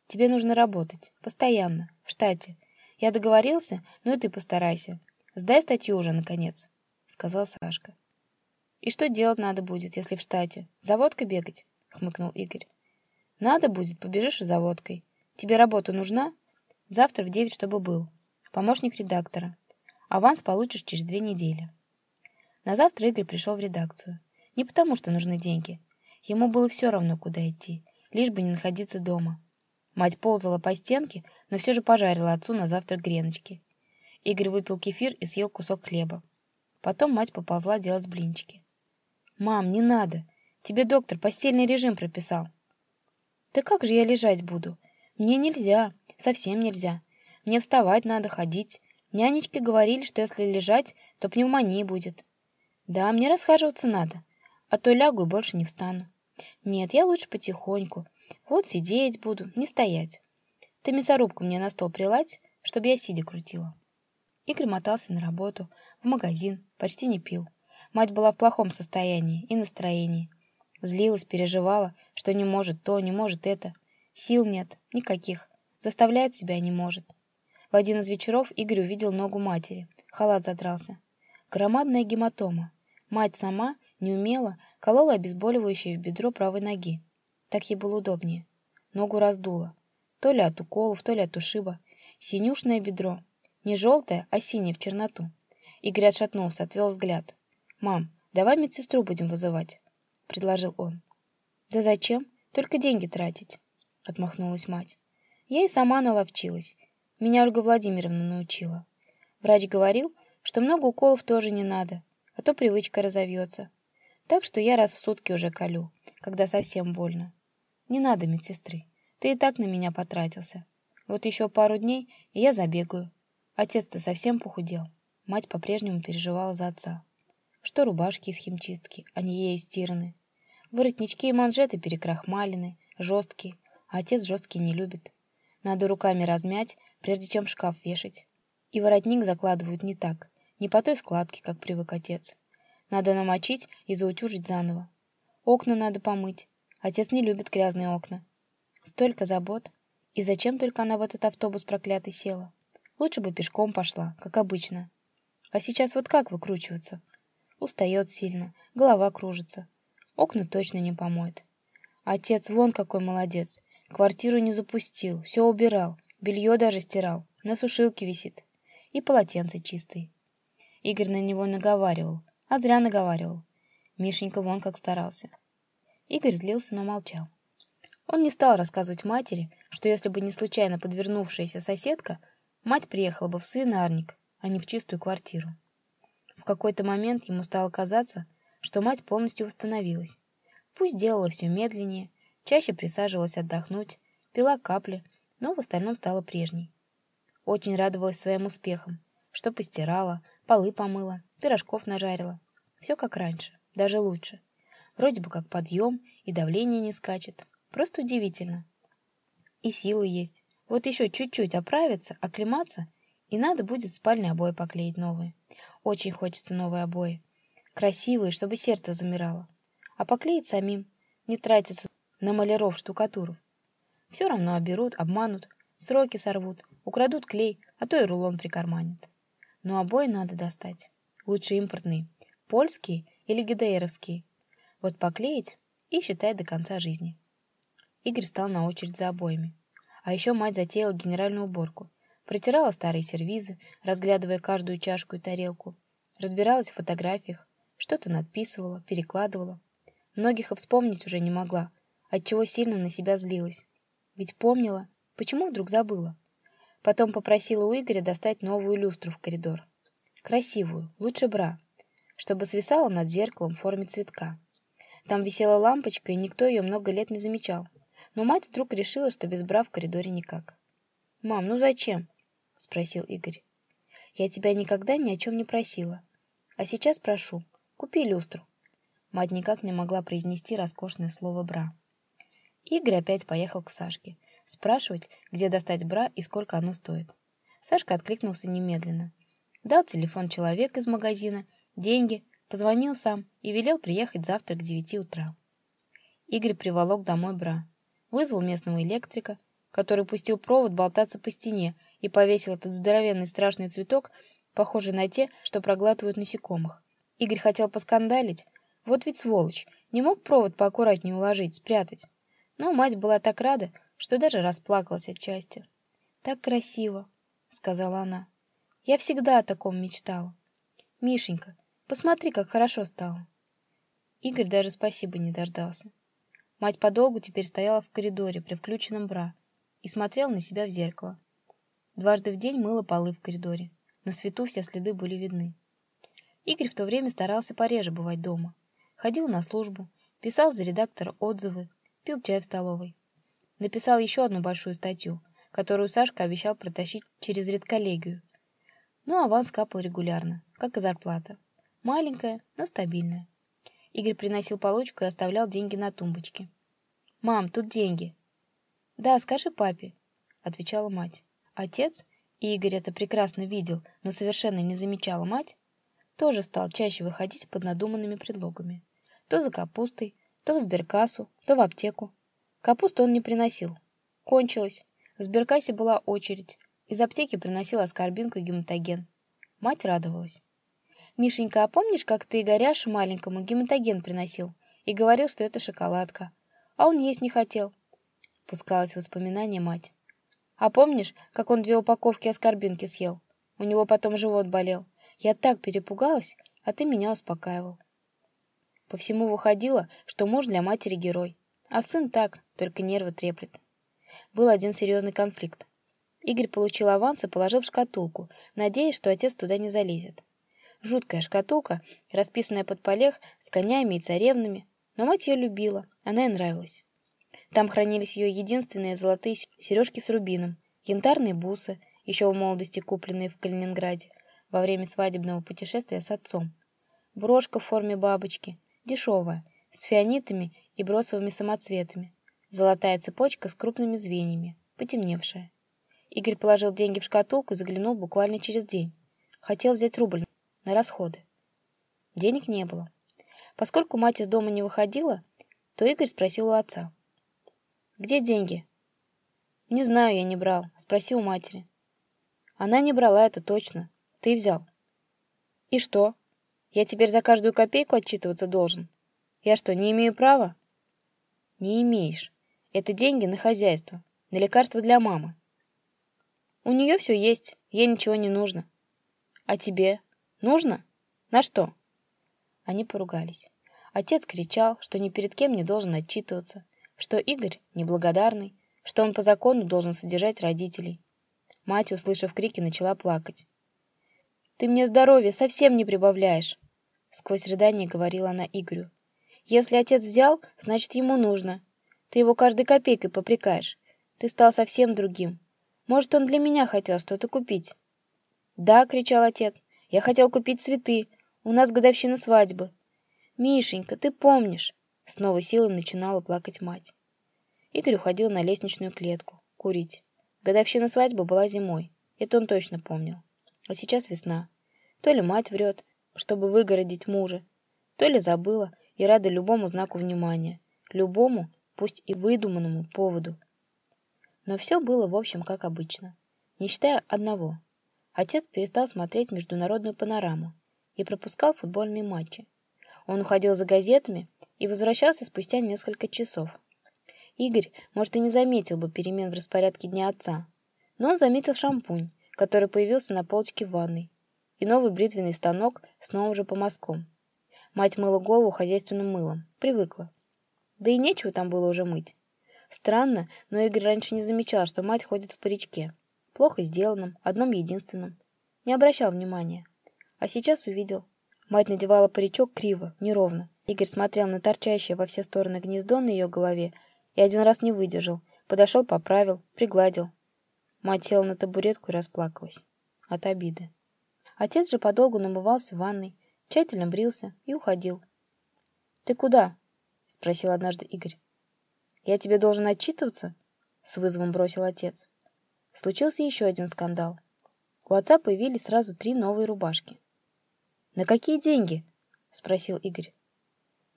Тебе нужно работать, постоянно, в штате. Я договорился, ну и ты постарайся. Сдай статью уже, наконец, — сказал Сашка. «И что делать надо будет, если в штате? За водкой бегать?» — хмыкнул Игорь. «Надо будет, побежишь и за водкой. Тебе работа нужна? Завтра в девять, чтобы был. Помощник редактора. Аванс получишь через две недели». На завтра Игорь пришел в редакцию. Не потому, что нужны деньги. Ему было все равно, куда идти, лишь бы не находиться дома. Мать ползала по стенке, но все же пожарила отцу на завтрак греночки. Игорь выпил кефир и съел кусок хлеба. Потом мать поползла делать блинчики. «Мам, не надо. Тебе доктор постельный режим прописал». «Да как же я лежать буду? Мне нельзя, совсем нельзя. Мне вставать надо, ходить. Нянечки говорили, что если лежать, то пневмония будет. Да, мне расхаживаться надо, а то лягу и больше не встану. Нет, я лучше потихоньку. Вот сидеть буду, не стоять. Ты мясорубку мне на стол приладь, чтобы я сидя крутила». Игорь мотался на работу, в магазин, почти не пил. Мать была в плохом состоянии и настроении. Злилась, переживала, что не может то, не может это. Сил нет, никаких. Заставляет себя не может. В один из вечеров Игорь увидел ногу матери. Халат задрался. Громадная гематома. Мать сама, не умела, колола обезболивающее в бедро правой ноги. Так ей было удобнее. Ногу раздуло. То ли от уколов, то ли от ушиба. Синюшное бедро. Не желтое, а синее в черноту. Игорь отшатнулся, отвел взгляд. «Мам, давай медсестру будем вызывать», — предложил он. «Да зачем? Только деньги тратить», — отмахнулась мать. «Я и сама наловчилась. Меня Ольга Владимировна научила. Врач говорил, что много уколов тоже не надо, а то привычка разовьется. Так что я раз в сутки уже колю, когда совсем больно. Не надо медсестры. Ты и так на меня потратился. Вот еще пару дней, и я забегаю. Отец-то совсем похудел. Мать по-прежнему переживала за отца что рубашки из химчистки, а не ею стираны. Воротнички и манжеты перекрахмалены, жесткие, а отец жесткие не любит. Надо руками размять, прежде чем шкаф вешать. И воротник закладывают не так, не по той складке, как привык отец. Надо намочить и заутюжить заново. Окна надо помыть. Отец не любит грязные окна. Столько забот. И зачем только она в этот автобус проклятый села? Лучше бы пешком пошла, как обычно. А сейчас вот как выкручиваться? Устает сильно, голова кружится. Окна точно не помоет. Отец вон какой молодец. Квартиру не запустил, все убирал, белье даже стирал, на сушилке висит. И полотенце чистый. Игорь на него наговаривал, а зря наговаривал. Мишенька вон как старался. Игорь злился, но молчал. Он не стал рассказывать матери, что если бы не случайно подвернувшаяся соседка, мать приехала бы в свинарник, а не в чистую квартиру. В какой-то момент ему стало казаться, что мать полностью восстановилась. Пусть делала все медленнее, чаще присаживалась отдохнуть, пила капли, но в остальном стала прежней. Очень радовалась своим успехам, что постирала, полы помыла, пирожков нажарила. Все как раньше, даже лучше. Вроде бы как подъем, и давление не скачет. Просто удивительно. И силы есть. Вот еще чуть-чуть оправиться, оклематься, и надо будет в спальне обои поклеить новые. Очень хочется новые обои. Красивые, чтобы сердце замирало. А поклеить самим, не тратиться на маляров штукатуру. Все равно оберут, обманут, сроки сорвут, украдут клей, а то и рулон прикарманят. Но обои надо достать. Лучше импортные. Польские или ГДРовские. Вот поклеить и считай до конца жизни. Игорь встал на очередь за обоями. А еще мать затеяла генеральную уборку. Протирала старые сервизы, разглядывая каждую чашку и тарелку. Разбиралась в фотографиях, что-то надписывала, перекладывала. Многих и вспомнить уже не могла, отчего сильно на себя злилась. Ведь помнила. Почему вдруг забыла? Потом попросила у Игоря достать новую люстру в коридор. Красивую, лучше бра, чтобы свисала над зеркалом в форме цветка. Там висела лампочка, и никто ее много лет не замечал. Но мать вдруг решила, что без бра в коридоре никак. «Мам, ну зачем?» — спросил Игорь. «Я тебя никогда ни о чем не просила. А сейчас прошу, купи люстру». Мать никак не могла произнести роскошное слово «бра». Игорь опять поехал к Сашке, спрашивать, где достать бра и сколько оно стоит. Сашка откликнулся немедленно. Дал телефон человек из магазина, деньги, позвонил сам и велел приехать завтра к девяти утра. Игорь приволок домой бра, вызвал местного электрика, который пустил провод болтаться по стене и повесил этот здоровенный страшный цветок, похожий на те, что проглатывают насекомых. Игорь хотел поскандалить. Вот ведь сволочь, не мог провод поаккуратнее уложить, спрятать. Но мать была так рада, что даже расплакалась от счастья. «Так красиво», — сказала она. «Я всегда о таком мечтала. Мишенька, посмотри, как хорошо стало». Игорь даже спасибо не дождался. Мать подолгу теперь стояла в коридоре при включенном бра и смотрела на себя в зеркало. Дважды в день мыла полы в коридоре. На свету все следы были видны. Игорь в то время старался пореже бывать дома. Ходил на службу, писал за редактора отзывы, пил чай в столовой. Написал еще одну большую статью, которую Сашка обещал протащить через редколлегию. Ну, аванс капал регулярно, как и зарплата. Маленькая, но стабильная. Игорь приносил получку и оставлял деньги на тумбочке. «Мам, тут деньги». «Да, скажи папе», — отвечала мать. Отец, и Игорь это прекрасно видел, но совершенно не замечала мать, тоже стал чаще выходить под надуманными предлогами. То за капустой, то в сберкассу, то в аптеку. Капусту он не приносил. Кончилось. В сберкассе была очередь. Из аптеки приносил аскорбинку и гематоген. Мать радовалась. «Мишенька, а помнишь, как ты Игоряшу маленькому гематоген приносил и говорил, что это шоколадка? А он есть не хотел». Пускалась в воспоминания мать. «А помнишь, как он две упаковки аскорбинки съел? У него потом живот болел. Я так перепугалась, а ты меня успокаивал». По всему выходило, что муж для матери герой, а сын так, только нервы треплет. Был один серьезный конфликт. Игорь получил аванс и положил в шкатулку, надеясь, что отец туда не залезет. Жуткая шкатулка, расписанная под полех, с конями и царевнами, но мать ее любила, она ей нравилась. Там хранились ее единственные золотые сережки с рубином, янтарные бусы, еще в молодости купленные в Калининграде во время свадебного путешествия с отцом, брошка в форме бабочки, Дешевая, с фианитами и бросовыми самоцветами. Золотая цепочка с крупными звеньями, потемневшая. Игорь положил деньги в шкатулку и заглянул буквально через день. Хотел взять рубль на расходы. Денег не было. Поскольку мать из дома не выходила, то Игорь спросил у отца. «Где деньги?» «Не знаю, я не брал. Спроси у матери». «Она не брала, это точно. Ты взял». «И что?» Я теперь за каждую копейку отчитываться должен. Я что, не имею права? Не имеешь. Это деньги на хозяйство, на лекарства для мамы. У нее все есть, ей ничего не нужно. А тебе? Нужно? На что? Они поругались. Отец кричал, что ни перед кем не должен отчитываться, что Игорь неблагодарный, что он по закону должен содержать родителей. Мать, услышав крики, начала плакать. «Ты мне здоровья совсем не прибавляешь!» Сквозь рыдание говорила она Игорю. «Если отец взял, значит, ему нужно. Ты его каждой копейкой попрекаешь. Ты стал совсем другим. Может, он для меня хотел что-то купить?» «Да», — кричал отец, — «я хотел купить цветы. У нас годовщина свадьбы». «Мишенька, ты помнишь?» С новой силой начинала плакать мать. Игорь уходил на лестничную клетку, курить. Годовщина свадьбы была зимой, это он точно помнил. А сейчас весна. То ли мать врет, чтобы выгородить мужа, то ли забыла и рада любому знаку внимания, любому, пусть и выдуманному поводу. Но все было, в общем, как обычно, не считая одного. Отец перестал смотреть международную панораму и пропускал футбольные матчи. Он уходил за газетами и возвращался спустя несколько часов. Игорь, может, и не заметил бы перемен в распорядке дня отца, но он заметил шампунь, который появился на полочке в ванной, и новый бритвенный станок с новым же помазком. Мать мыла голову хозяйственным мылом. Привыкла. Да и нечего там было уже мыть. Странно, но Игорь раньше не замечал, что мать ходит в паричке. Плохо сделанном, одном единственном. Не обращал внимания. А сейчас увидел. Мать надевала паричок криво, неровно. Игорь смотрел на торчащее во все стороны гнездо на ее голове и один раз не выдержал. Подошел, поправил, пригладил. Мать села на табуретку и расплакалась. От обиды. Отец же подолгу намывался в ванной, тщательно брился и уходил. «Ты куда?» — спросил однажды Игорь. «Я тебе должен отчитываться?» — с вызовом бросил отец. Случился еще один скандал. У отца появились сразу три новые рубашки. «На какие деньги?» — спросил Игорь.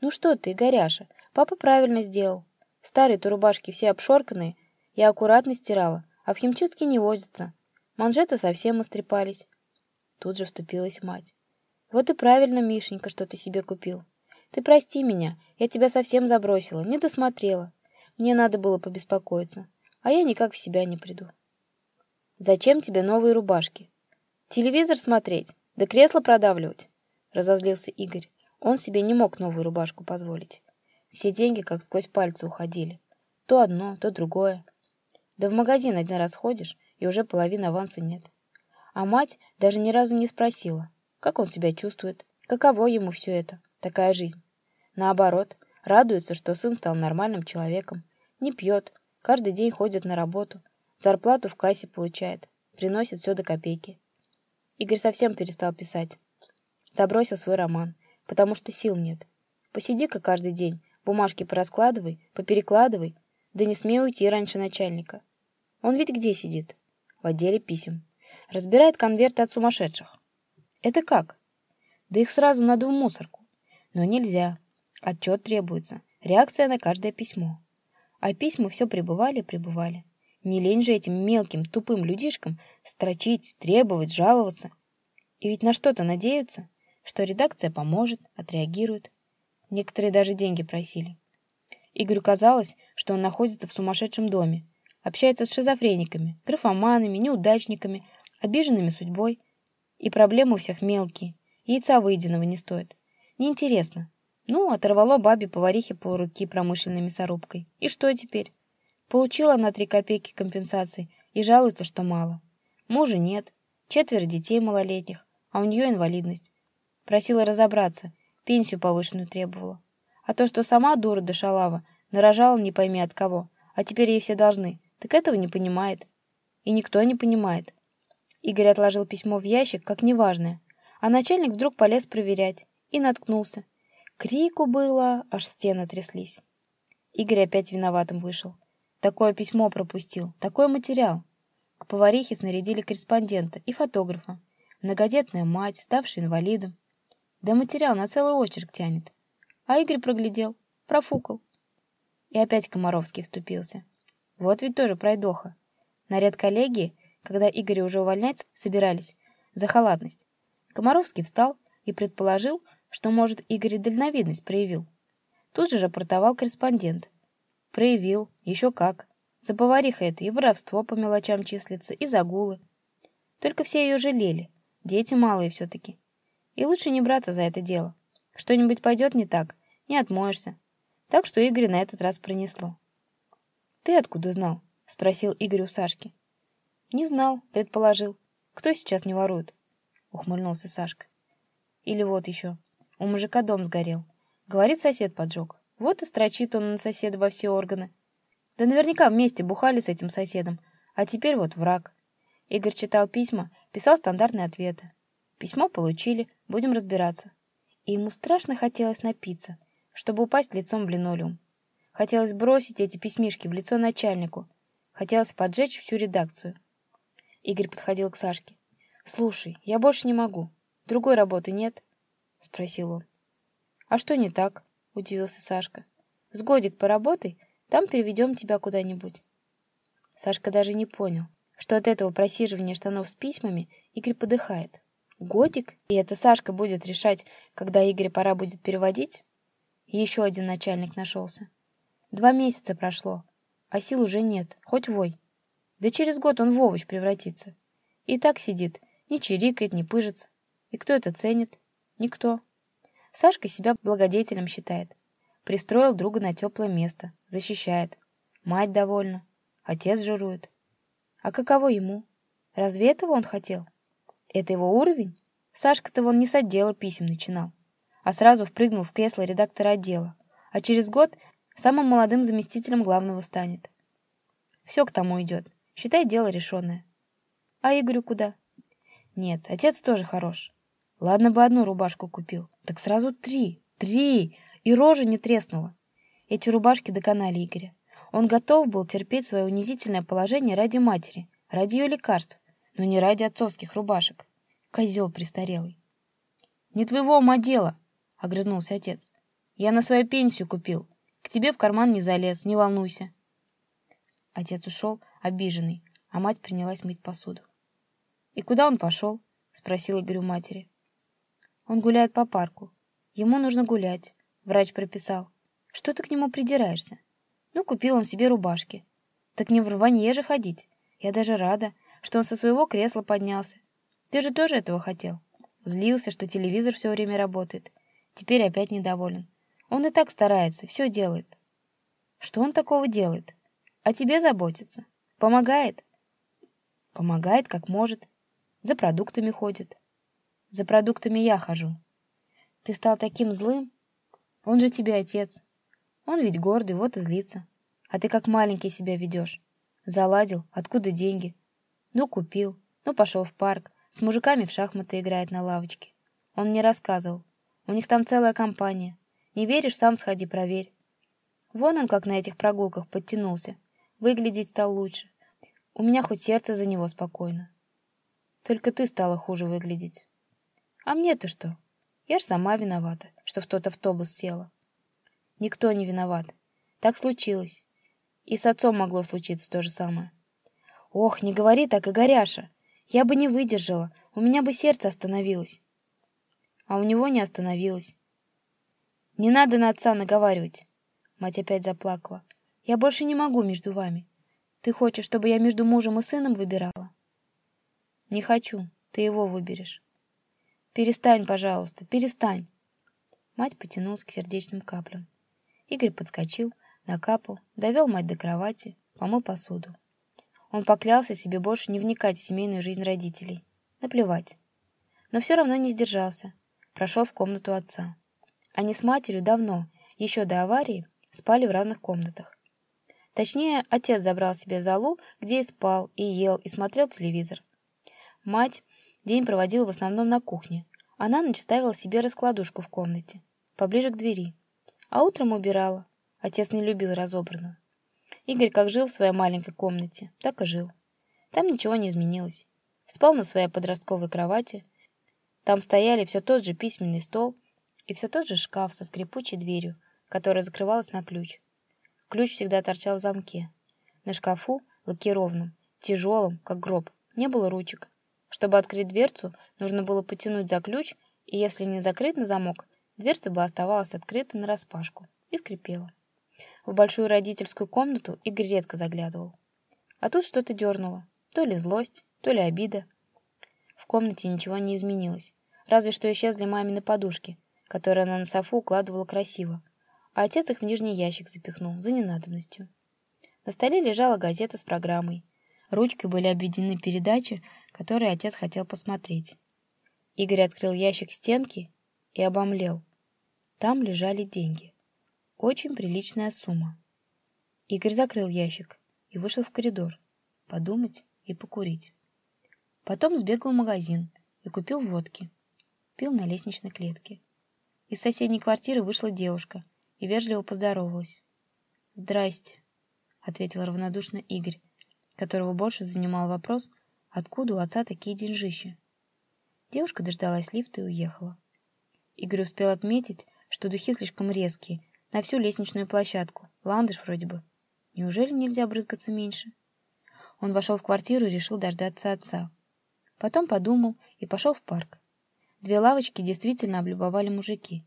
«Ну что ты, Игоряша, папа правильно сделал. Старые-то рубашки все обшорканные, я аккуратно стирала, а в химчистке не возятся. Манжеты совсем истрепались». Тут же вступилась мать. «Вот и правильно, Мишенька, что ты себе купил. Ты прости меня, я тебя совсем забросила, не досмотрела. Мне надо было побеспокоиться, а я никак в себя не приду. Зачем тебе новые рубашки? Телевизор смотреть, да кресло продавливать? Разозлился Игорь. Он себе не мог новую рубашку позволить. Все деньги как сквозь пальцы уходили. То одно, то другое. Да в магазин один раз ходишь, и уже половины аванса нет. А мать даже ни разу не спросила, как он себя чувствует, каково ему все это. Такая жизнь. Наоборот, радуется, что сын стал нормальным человеком. Не пьет, каждый день ходит на работу, зарплату в кассе получает, приносит все до копейки. Игорь совсем перестал писать. Забросил свой роман, потому что сил нет. Посиди-ка каждый день, бумажки пораскладывай, поперекладывай, да не смей уйти раньше начальника. Он ведь где сидит? В отделе писем. Разбирает конверты от сумасшедших. Это как? Да их сразу надо в мусорку. Но нельзя. Отчет требуется. Реакция на каждое письмо. А письма все прибывали, прибывали. Не лень же этим мелким, тупым людишкам строчить, требовать, жаловаться. И ведь на что-то надеются, что редакция поможет, отреагирует. Некоторые даже деньги просили. Игорю казалось, что он находится в сумасшедшем доме, общается с шизофрениками, графоманами, неудачниками, обиженными судьбой. И проблемы у всех мелкие, яйца выеденного не стоит. Неинтересно. Ну, оторвало бабе поварихе полруки промышленной мясорубкой. И что теперь? Получила она три копейки компенсации и жалуется, что мало. Мужа нет, четверо детей малолетних, а у нее инвалидность. Просила разобраться, пенсию повышенную требовала. А то, что сама дура да шалава, нарожала не пойми от кого, а теперь ей все должны, так этого не понимает. И никто не понимает. Игорь отложил письмо в ящик, как неважное, а начальник вдруг полез проверять и наткнулся. Крику было, аж стены тряслись. Игорь опять виноватым вышел. Такое письмо пропустил, такой материал. К поварихе снарядили корреспондента и фотографа. Многодетная мать, ставшая инвалидом. Да материал на целый очерк тянет. А Игорь проглядел, профукал. И опять Комаровский вступился. Вот ведь тоже пройдоха. Наряд коллегии, когда Игоря уже увольнять собирались, за халатность. Комаровский встал и предположил, что, может, Игорь дальновидность проявил. Тут же рапортовал корреспондент. Проявил, еще как. За поварихой это и воровство по мелочам числится, и загулы. Только все ее жалели. Дети малые все-таки. И лучше не браться за это дело. Что-нибудь пойдет не так, не отмоешься. Так что Игорь на этот раз пронесло. «Ты откуда знал?» — спросил Игорь у Сашки. «Не знал», — предположил. «Кто сейчас не ворует?» — ухмыльнулся Сашка. «Или вот еще. У мужика дом сгорел. Говорит, сосед поджег. Вот и строчит он на соседа во все органы. Да наверняка вместе бухали с этим соседом. А теперь вот враг. Игорь читал письма, писал стандартные ответы. Письмо получили, будем разбираться. И ему страшно хотелось напиться, чтобы упасть лицом в линолеум. Хотелось бросить эти письмишки в лицо начальнику. Хотелось поджечь всю редакцию. Игорь подходил к Сашке. «Слушай, я больше не могу. Другой работы нет?» — спросил он. «А что не так?» — удивился Сашка. «С годик поработай, там переведем тебя куда-нибудь». Сашка даже не понял, что от этого просиживания штанов с письмами Игорь подыхает. Годик? И это Сашка будет решать, когда Игоря пора будет переводить? еще один начальник нашелся. Два месяца прошло, а сил уже нет, хоть вой. Да через год он в овощ превратится. И так сидит, не чирикает, не пыжится. И кто это ценит? Никто. Сашка себя благодетелем считает. Пристроил друга на теплое место, защищает. Мать довольна. Отец жирует. А каково ему? Разве этого он хотел? Это его уровень? Сашка-то вон не с отдела писем начинал, а сразу впрыгнул в кресло редактора отдела, а через год самым молодым заместителем главного станет. Все к тому идет. Считай, дело решенное. А Игорю куда? Нет, отец тоже хорош. Ладно бы одну рубашку купил, так сразу три. Три! И рожа не треснула. Эти рубашки доконали Игоря. Он готов был терпеть свое унизительное положение ради матери, ради ее лекарств, но не ради отцовских рубашек. Козел престарелый. «Не твоего ума дело!» — огрызнулся отец. «Я на свою пенсию купил. К тебе в карман не залез, не волнуйся». Отец ушел, обиженный, а мать принялась мыть посуду. «И куда он пошел?» — спросил Игорь у матери. «Он гуляет по парку. Ему нужно гулять. Врач прописал. Что ты к нему придираешься? Ну, купил он себе рубашки. Так не в рванье же ходить. Я даже рада, что он со своего кресла поднялся. Ты же тоже этого хотел. Злился, что телевизор все время работает. Теперь опять недоволен. Он и так старается, все делает. Что он такого делает? О тебе заботится. Помогает. Помогает, как может. За продуктами ходит. За продуктами я хожу. Ты стал таким злым? Он же тебе отец. Он ведь гордый, вот и злится. А ты как маленький себя ведешь. Заладил, откуда деньги? Ну, купил, ну, пошел в парк, с мужиками в шахматы играет на лавочке. Он мне рассказывал. У них там целая компания. Не веришь, сам сходи, проверь. Вон он как на этих прогулках подтянулся. Выглядеть стал лучше. У меня хоть сердце за него спокойно. Только ты стала хуже выглядеть. А мне-то что? Я ж сама виновата, что в тот автобус села. Никто не виноват. Так случилось. И с отцом могло случиться то же самое. Ох, не говори так, Игоряша. Я бы не выдержала, у меня бы сердце остановилось. А у него не остановилось. Не надо на отца наговаривать. Мать опять заплакала. Я больше не могу между вами. Ты хочешь, чтобы я между мужем и сыном выбирала? Не хочу. Ты его выберешь. Перестань, пожалуйста, перестань. Мать потянулась к сердечным каплям. Игорь подскочил, накапал, довел мать до кровати, помыл посуду. Он поклялся себе больше не вникать в семейную жизнь родителей. Наплевать. Но все равно не сдержался. Прошел в комнату отца. Они с матерью давно, еще до аварии, спали в разных комнатах. Точнее, отец забрал себе залу, где и спал, и ел, и смотрел телевизор. Мать день проводила в основном на кухне. Она ночь ставила себе раскладушку в комнате, поближе к двери. А утром убирала. Отец не любил разобранную. Игорь как жил в своей маленькой комнате, так и жил. Там ничего не изменилось. Спал на своей подростковой кровати. Там стояли все тот же письменный стол и все тот же шкаф со скрипучей дверью, которая закрывалась на ключ. Ключ всегда торчал в замке. На шкафу, лакированном, тяжелом, как гроб, не было ручек. Чтобы открыть дверцу, нужно было потянуть за ключ, и если не закрыть на замок, Дверца бы оставалась открыта нараспашку и скрипела. В большую родительскую комнату Игорь редко заглядывал. А тут что-то дернуло. То ли злость, то ли обида. В комнате ничего не изменилось. Разве что исчезли мамины подушки, которые она на софу укладывала красиво, а отец их в нижний ящик запихнул за ненадобностью. На столе лежала газета с программой. Ручкой были обведены передачи, которые отец хотел посмотреть. Игорь открыл ящик стенки и обомлел. Там лежали деньги. Очень приличная сумма. Игорь закрыл ящик и вышел в коридор. Подумать и покурить. Потом сбегал в магазин и купил водки. Пил на лестничной клетке. Из соседней квартиры вышла девушка и вежливо поздоровалась. «Здрасте», — ответил равнодушно Игорь, которого больше занимал вопрос, откуда у отца такие деньжища. Девушка дождалась лифта и уехала. Игорь успел отметить, что духи слишком резкие, на всю лестничную площадку. Ландыш вроде бы. Неужели нельзя брызгаться меньше? Он вошел в квартиру и решил дождаться отца. Потом подумал и пошел в парк. Две лавочки действительно облюбовали мужики.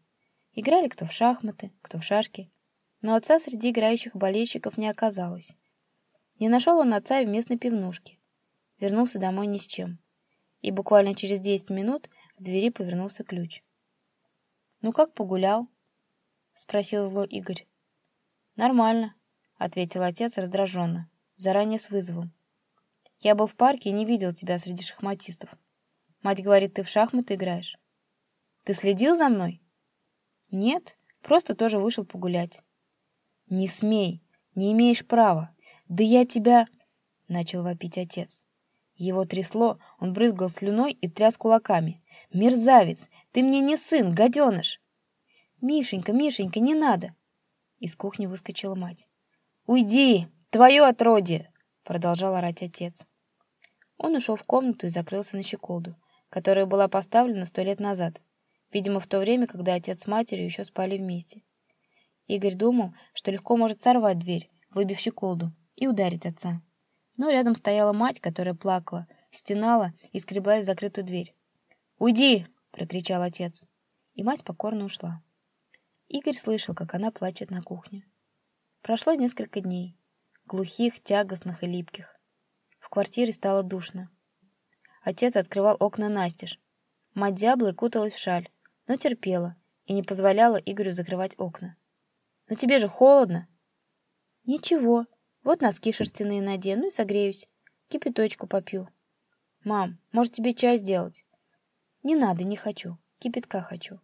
Играли кто в шахматы, кто в шашки. Но отца среди играющих болельщиков не оказалось. Не нашел он отца и в местной пивнушке. Вернулся домой ни с чем. И буквально через 10 минут в двери повернулся ключ. «Ну как погулял?» — спросил зло Игорь. «Нормально», — ответил отец раздраженно, заранее с вызовом. Я был в парке и не видел тебя среди шахматистов. Мать говорит, ты в шахматы играешь. Ты следил за мной? Нет, просто тоже вышел погулять. Не смей, не имеешь права. Да я тебя, начал вопить отец. Его трясло, он брызгал слюной и тряс кулаками. «Мерзавец! Ты мне не сын, гаденыш!» «Мишенька, Мишенька, не надо!» Из кухни выскочила мать. «Уйди! Твое отродье!» Продолжал орать отец. Он ушел в комнату и закрылся на щеколду, которая была поставлена сто лет назад, видимо, в то время, когда отец с матерью еще спали вместе. Игорь думал, что легко может сорвать дверь, выбив щеколду, и ударить отца. Но рядом стояла мать, которая плакала, стенала и скреблась в закрытую дверь. «Уйди!» — прокричал отец. И мать покорно ушла. Игорь слышал, как она плачет на кухне. Прошло несколько дней. Глухих, тягостных и липких. В квартире стало душно. Отец открывал окна настежь. Мать дяблой куталась в шаль, но терпела и не позволяла Игорю закрывать окна. «Но тебе же холодно!» «Ничего, вот носки шерстяные надену и согреюсь. Кипяточку попью. Мам, может тебе чай сделать? Не надо, не хочу. Кипятка хочу.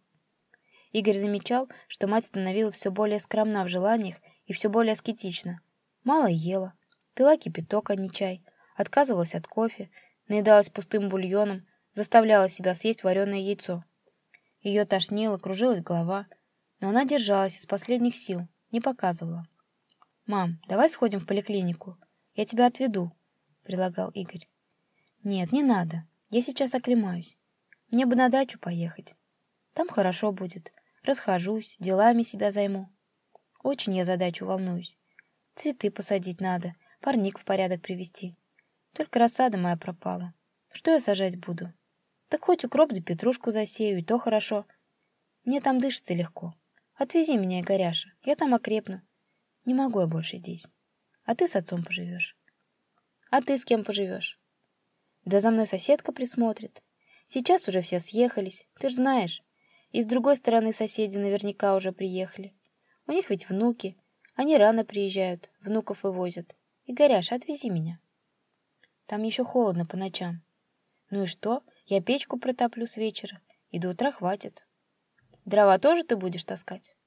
Игорь замечал, что мать становилась все более скромна в желаниях и все более аскетична. Мало ела, пила кипяток, а не чай, отказывалась от кофе, наедалась пустым бульоном, заставляла себя съесть вареное яйцо. Ее тошнило, кружилась голова, но она держалась из последних сил, не показывала. «Мам, давай сходим в поликлинику. Я тебя отведу», — предлагал Игорь. «Нет, не надо. Я сейчас оклемаюсь. Мне бы на дачу поехать. Там хорошо будет. Расхожусь, делами себя займу. Очень я за дачу волнуюсь. Цветы посадить надо, парник в порядок привести. Только рассада моя пропала. Что я сажать буду? Так хоть укроп да петрушку засею, и то хорошо. Мне там дышится легко. Отвези меня, Игоряша, я там окрепну. Не могу я больше здесь. А ты с отцом поживешь. А ты с кем поживешь? Да за мной соседка присмотрит. Сейчас уже все съехались, ты ж знаешь. И с другой стороны соседи наверняка уже приехали. У них ведь внуки. Они рано приезжают, внуков вывозят. И Горяш, отвези меня. Там еще холодно по ночам. Ну и что? Я печку протоплю с вечера, и до утра хватит. Дрова тоже ты будешь таскать?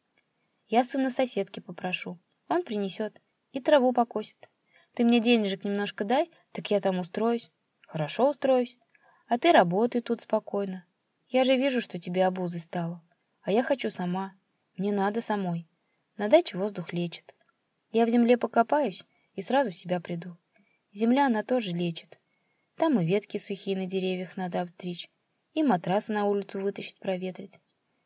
Я сына соседки попрошу. Он принесет и траву покосит. Ты мне денежек немножко дай, так я там устроюсь. Хорошо устроюсь. А ты работай тут спокойно. Я же вижу, что тебе обузой стало. А я хочу сама. Мне надо самой. На даче воздух лечит. Я в земле покопаюсь и сразу в себя приду. Земля она тоже лечит. Там и ветки сухие на деревьях надо обстричь, и матрасы на улицу вытащить проветрить.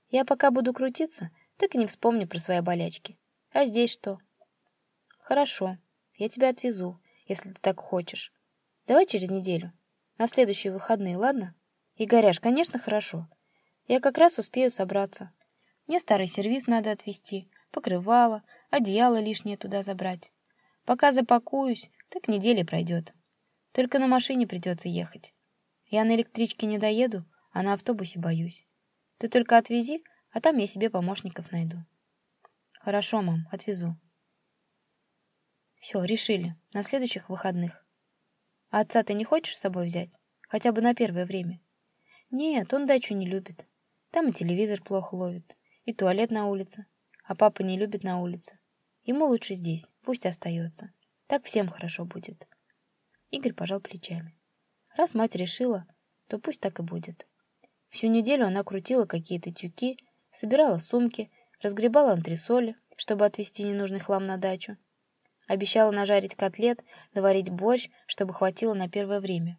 Я пока буду крутиться, так и не вспомню про свои болячки. А здесь что? Хорошо, я тебя отвезу, если ты так хочешь. Давай через неделю. На следующие выходные, ладно? Игоряш, конечно, хорошо. Я как раз успею собраться. Мне старый сервис надо отвезти, покрывало, одеяло лишнее туда забрать. Пока запакуюсь, так неделя пройдет. Только на машине придется ехать. Я на электричке не доеду, а на автобусе боюсь. Ты только отвези, а там я себе помощников найду. Хорошо, мам, отвезу. Все, решили. На следующих выходных. А отца ты не хочешь с собой взять? Хотя бы на первое время? Нет, он дачу не любит. Там и телевизор плохо ловит, и туалет на улице. А папа не любит на улице. Ему лучше здесь, пусть остается. Так всем хорошо будет. Игорь пожал плечами. Раз мать решила, то пусть так и будет. Всю неделю она крутила какие-то тюки, собирала сумки, разгребала антресоли, чтобы отвезти ненужный хлам на дачу, Обещала нажарить котлет, наварить борщ, чтобы хватило на первое время.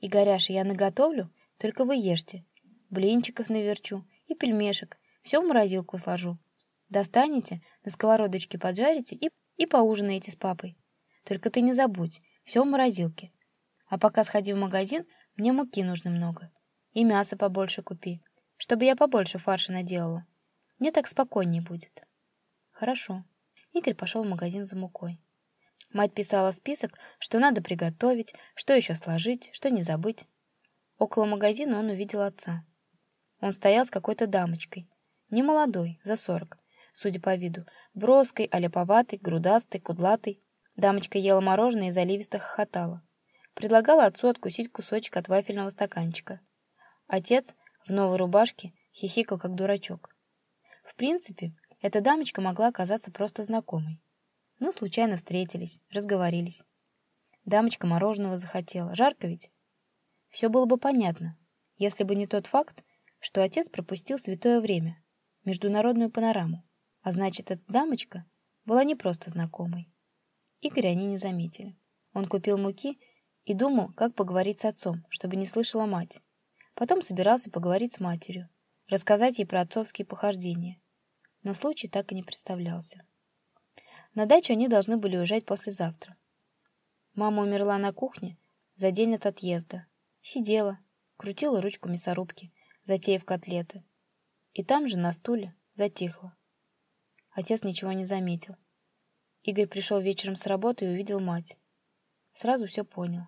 И горяши я наготовлю, только вы ешьте. Блинчиков наверчу и пельмешек. Все в морозилку сложу. Достанете, на сковородочке поджарите и, и поужинаете с папой. Только ты не забудь, все в морозилке. А пока сходи в магазин, мне муки нужно много. И мясо побольше купи, чтобы я побольше фарша наделала. Мне так спокойнее будет. Хорошо. Игорь пошел в магазин за мукой. Мать писала список, что надо приготовить, что еще сложить, что не забыть. Около магазина он увидел отца. Он стоял с какой-то дамочкой, не молодой, за сорок, судя по виду, броской, аляповатой, грудастой, кудлатой. Дамочка ела мороженое и заливисто хохотала. Предлагала отцу откусить кусочек от вафельного стаканчика. Отец в новой рубашке хихикал, как дурачок. В принципе, эта дамочка могла оказаться просто знакомой. Ну, случайно встретились, разговорились. Дамочка мороженого захотела. Жарко ведь? Все было бы понятно, если бы не тот факт, что отец пропустил святое время, международную панораму, а значит, эта дамочка была не просто знакомой. Игоря они не заметили. Он купил муки и думал, как поговорить с отцом, чтобы не слышала мать. Потом собирался поговорить с матерью, рассказать ей про отцовские похождения. Но случай так и не представлялся. На дачу они должны были уезжать послезавтра. Мама умерла на кухне за день от отъезда. Сидела, крутила ручку мясорубки, затеяв котлеты. И там же, на стуле, затихла. Отец ничего не заметил. Игорь пришел вечером с работы и увидел мать. Сразу все понял.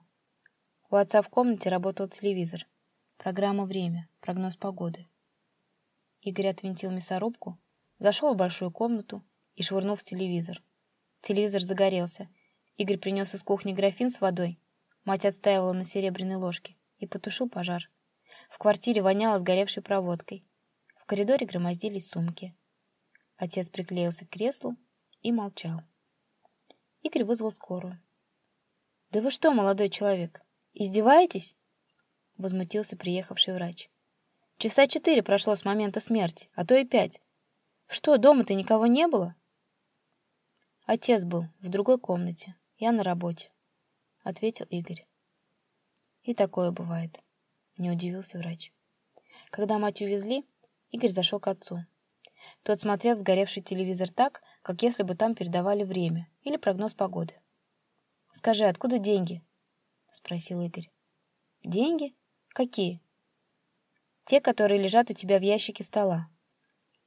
У отца в комнате работал телевизор. Программа «Время», прогноз погоды. Игорь отвинтил мясорубку, зашел в большую комнату и швырнул в телевизор. Телевизор загорелся. Игорь принес из кухни графин с водой. Мать отстаивала на серебряной ложке и потушил пожар. В квартире воняло сгоревшей проводкой. В коридоре громоздились сумки. Отец приклеился к креслу и молчал. Игорь вызвал скорую. «Да вы что, молодой человек, издеваетесь?» Возмутился приехавший врач. «Часа четыре прошло с момента смерти, а то и пять. Что, дома-то никого не было?» Отец был в другой комнате, я на работе, — ответил Игорь. И такое бывает, — не удивился врач. Когда мать увезли, Игорь зашел к отцу. Тот смотрел сгоревший телевизор так, как если бы там передавали время или прогноз погоды. «Скажи, откуда деньги?» — спросил Игорь. «Деньги? Какие?» «Те, которые лежат у тебя в ящике стола».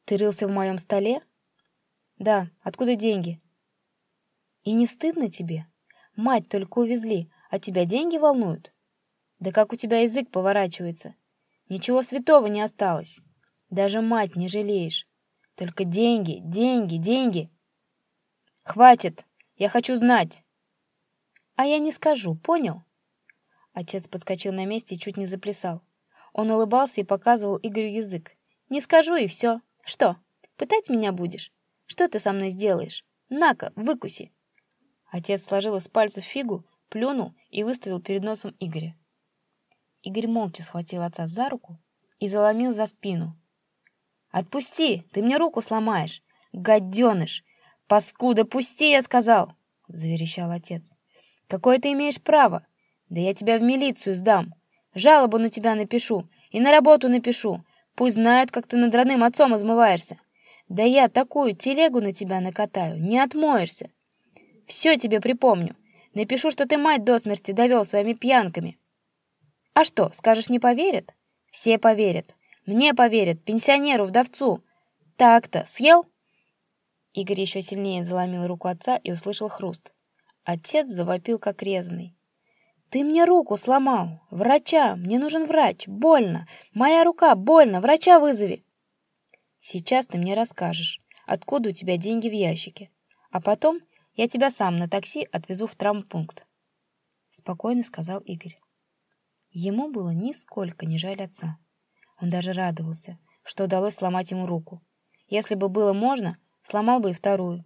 «Ты рылся в моем столе?» «Да. Откуда деньги?» «И не стыдно тебе? Мать только увезли, а тебя деньги волнуют?» «Да как у тебя язык поворачивается? Ничего святого не осталось. Даже мать не жалеешь. Только деньги, деньги, деньги. Хватит, я хочу знать. А я не скажу, понял? Отец подскочил на месте и чуть не заплясал. Он улыбался и показывал Игорю язык. Не скажу и все. Что, пытать меня будешь? Что ты со мной сделаешь? На-ка, выкуси. Отец сложил из пальцев фигу, плюнул и выставил перед носом Игоря. Игорь молча схватил отца за руку и заломил за спину, «Отпусти! Ты мне руку сломаешь! Гаденыш! Паскуда, пусти, я сказал!» — заверещал отец. «Какое ты имеешь право? Да я тебя в милицию сдам. Жалобу на тебя напишу и на работу напишу. Пусть знают, как ты над родным отцом измываешься. Да я такую телегу на тебя накатаю, не отмоешься. Все тебе припомню. Напишу, что ты мать до смерти довел своими пьянками. А что, скажешь, не поверят? Все поверят. Мне поверят, пенсионеру, вдовцу. Так-то, съел?» Игорь еще сильнее заломил руку отца и услышал хруст. Отец завопил, как резанный. «Ты мне руку сломал! Врача! Мне нужен врач! Больно! Моя рука! Больно! Врача вызови!» «Сейчас ты мне расскажешь, откуда у тебя деньги в ящике, а потом я тебя сам на такси отвезу в травмпункт», — спокойно сказал Игорь. Ему было нисколько не жаль отца. Он даже радовался, что удалось сломать ему руку. Если бы было можно, сломал бы и вторую.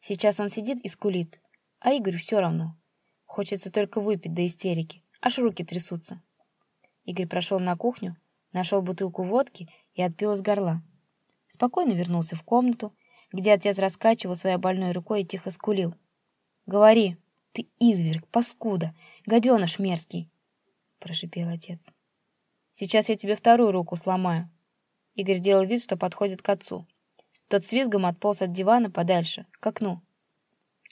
Сейчас он сидит и скулит, а Игорю все равно. Хочется только выпить до истерики, аж руки трясутся. Игорь прошел на кухню, нашел бутылку водки и отпил из горла. Спокойно вернулся в комнату, где отец раскачивал своей больной рукой и тихо скулил. «Говори, ты изверг, паскуда, гаденыш мерзкий!» — прошипел отец. Сейчас я тебе вторую руку сломаю. Игорь сделал вид, что подходит к отцу. Тот с визгом отполз от дивана подальше, к окну.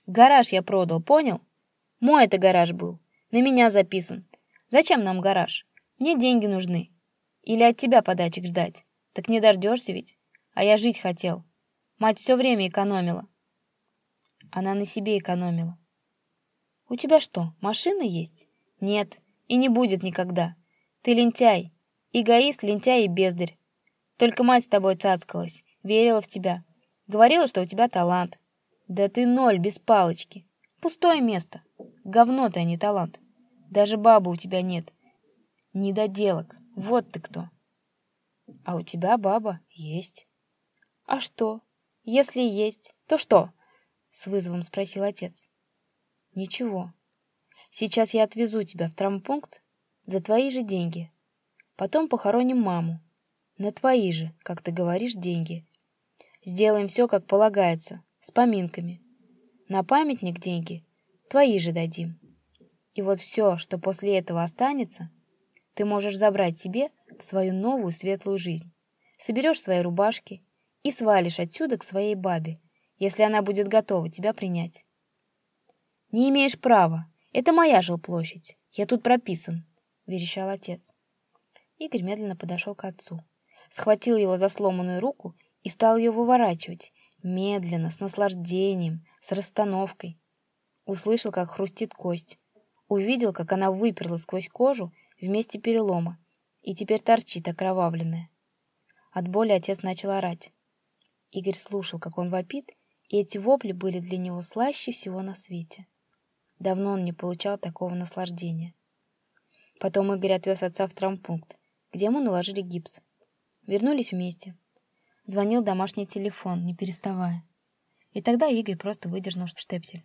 Гараж я продал, понял? Мой это гараж был. На меня записан. Зачем нам гараж? Мне деньги нужны. Или от тебя подачек ждать. Так не дождешься ведь. А я жить хотел. Мать все время экономила. Она на себе экономила. У тебя что, машина есть? Нет, и не будет никогда. Ты лентяй, эгоист, лентяй и бездарь. Только мать с тобой цацкалась, верила в тебя. Говорила, что у тебя талант. Да ты ноль без палочки. Пустое место. Говно ты, а не талант. Даже бабы у тебя нет. Недоделок. Вот ты кто. А у тебя баба есть. А что? Если есть, то что? С вызовом спросил отец. Ничего. Сейчас я отвезу тебя в травмпункт за твои же деньги. Потом похороним маму. На твои же, как ты говоришь, деньги. Сделаем все, как полагается, с поминками. На памятник деньги твои же дадим. И вот все, что после этого останется, ты можешь забрать себе свою новую светлую жизнь. Соберешь свои рубашки и свалишь отсюда к своей бабе, если она будет готова тебя принять. Не имеешь права. Это моя жилплощадь. Я тут прописан, верещал отец. Игорь медленно подошел к отцу, схватил его за сломанную руку и стал ее выворачивать, медленно, с наслаждением, с расстановкой. Услышал, как хрустит кость, увидел, как она выперла сквозь кожу вместе перелома и теперь торчит окровавленная. От боли отец начал орать. Игорь слушал, как он вопит, и эти вопли были для него слаще всего на свете. Давно он не получал такого наслаждения. Потом Игорь отвез отца в травмпункт, где ему наложили гипс. Вернулись вместе. Звонил домашний телефон, не переставая. И тогда Игорь просто выдернул штепсель.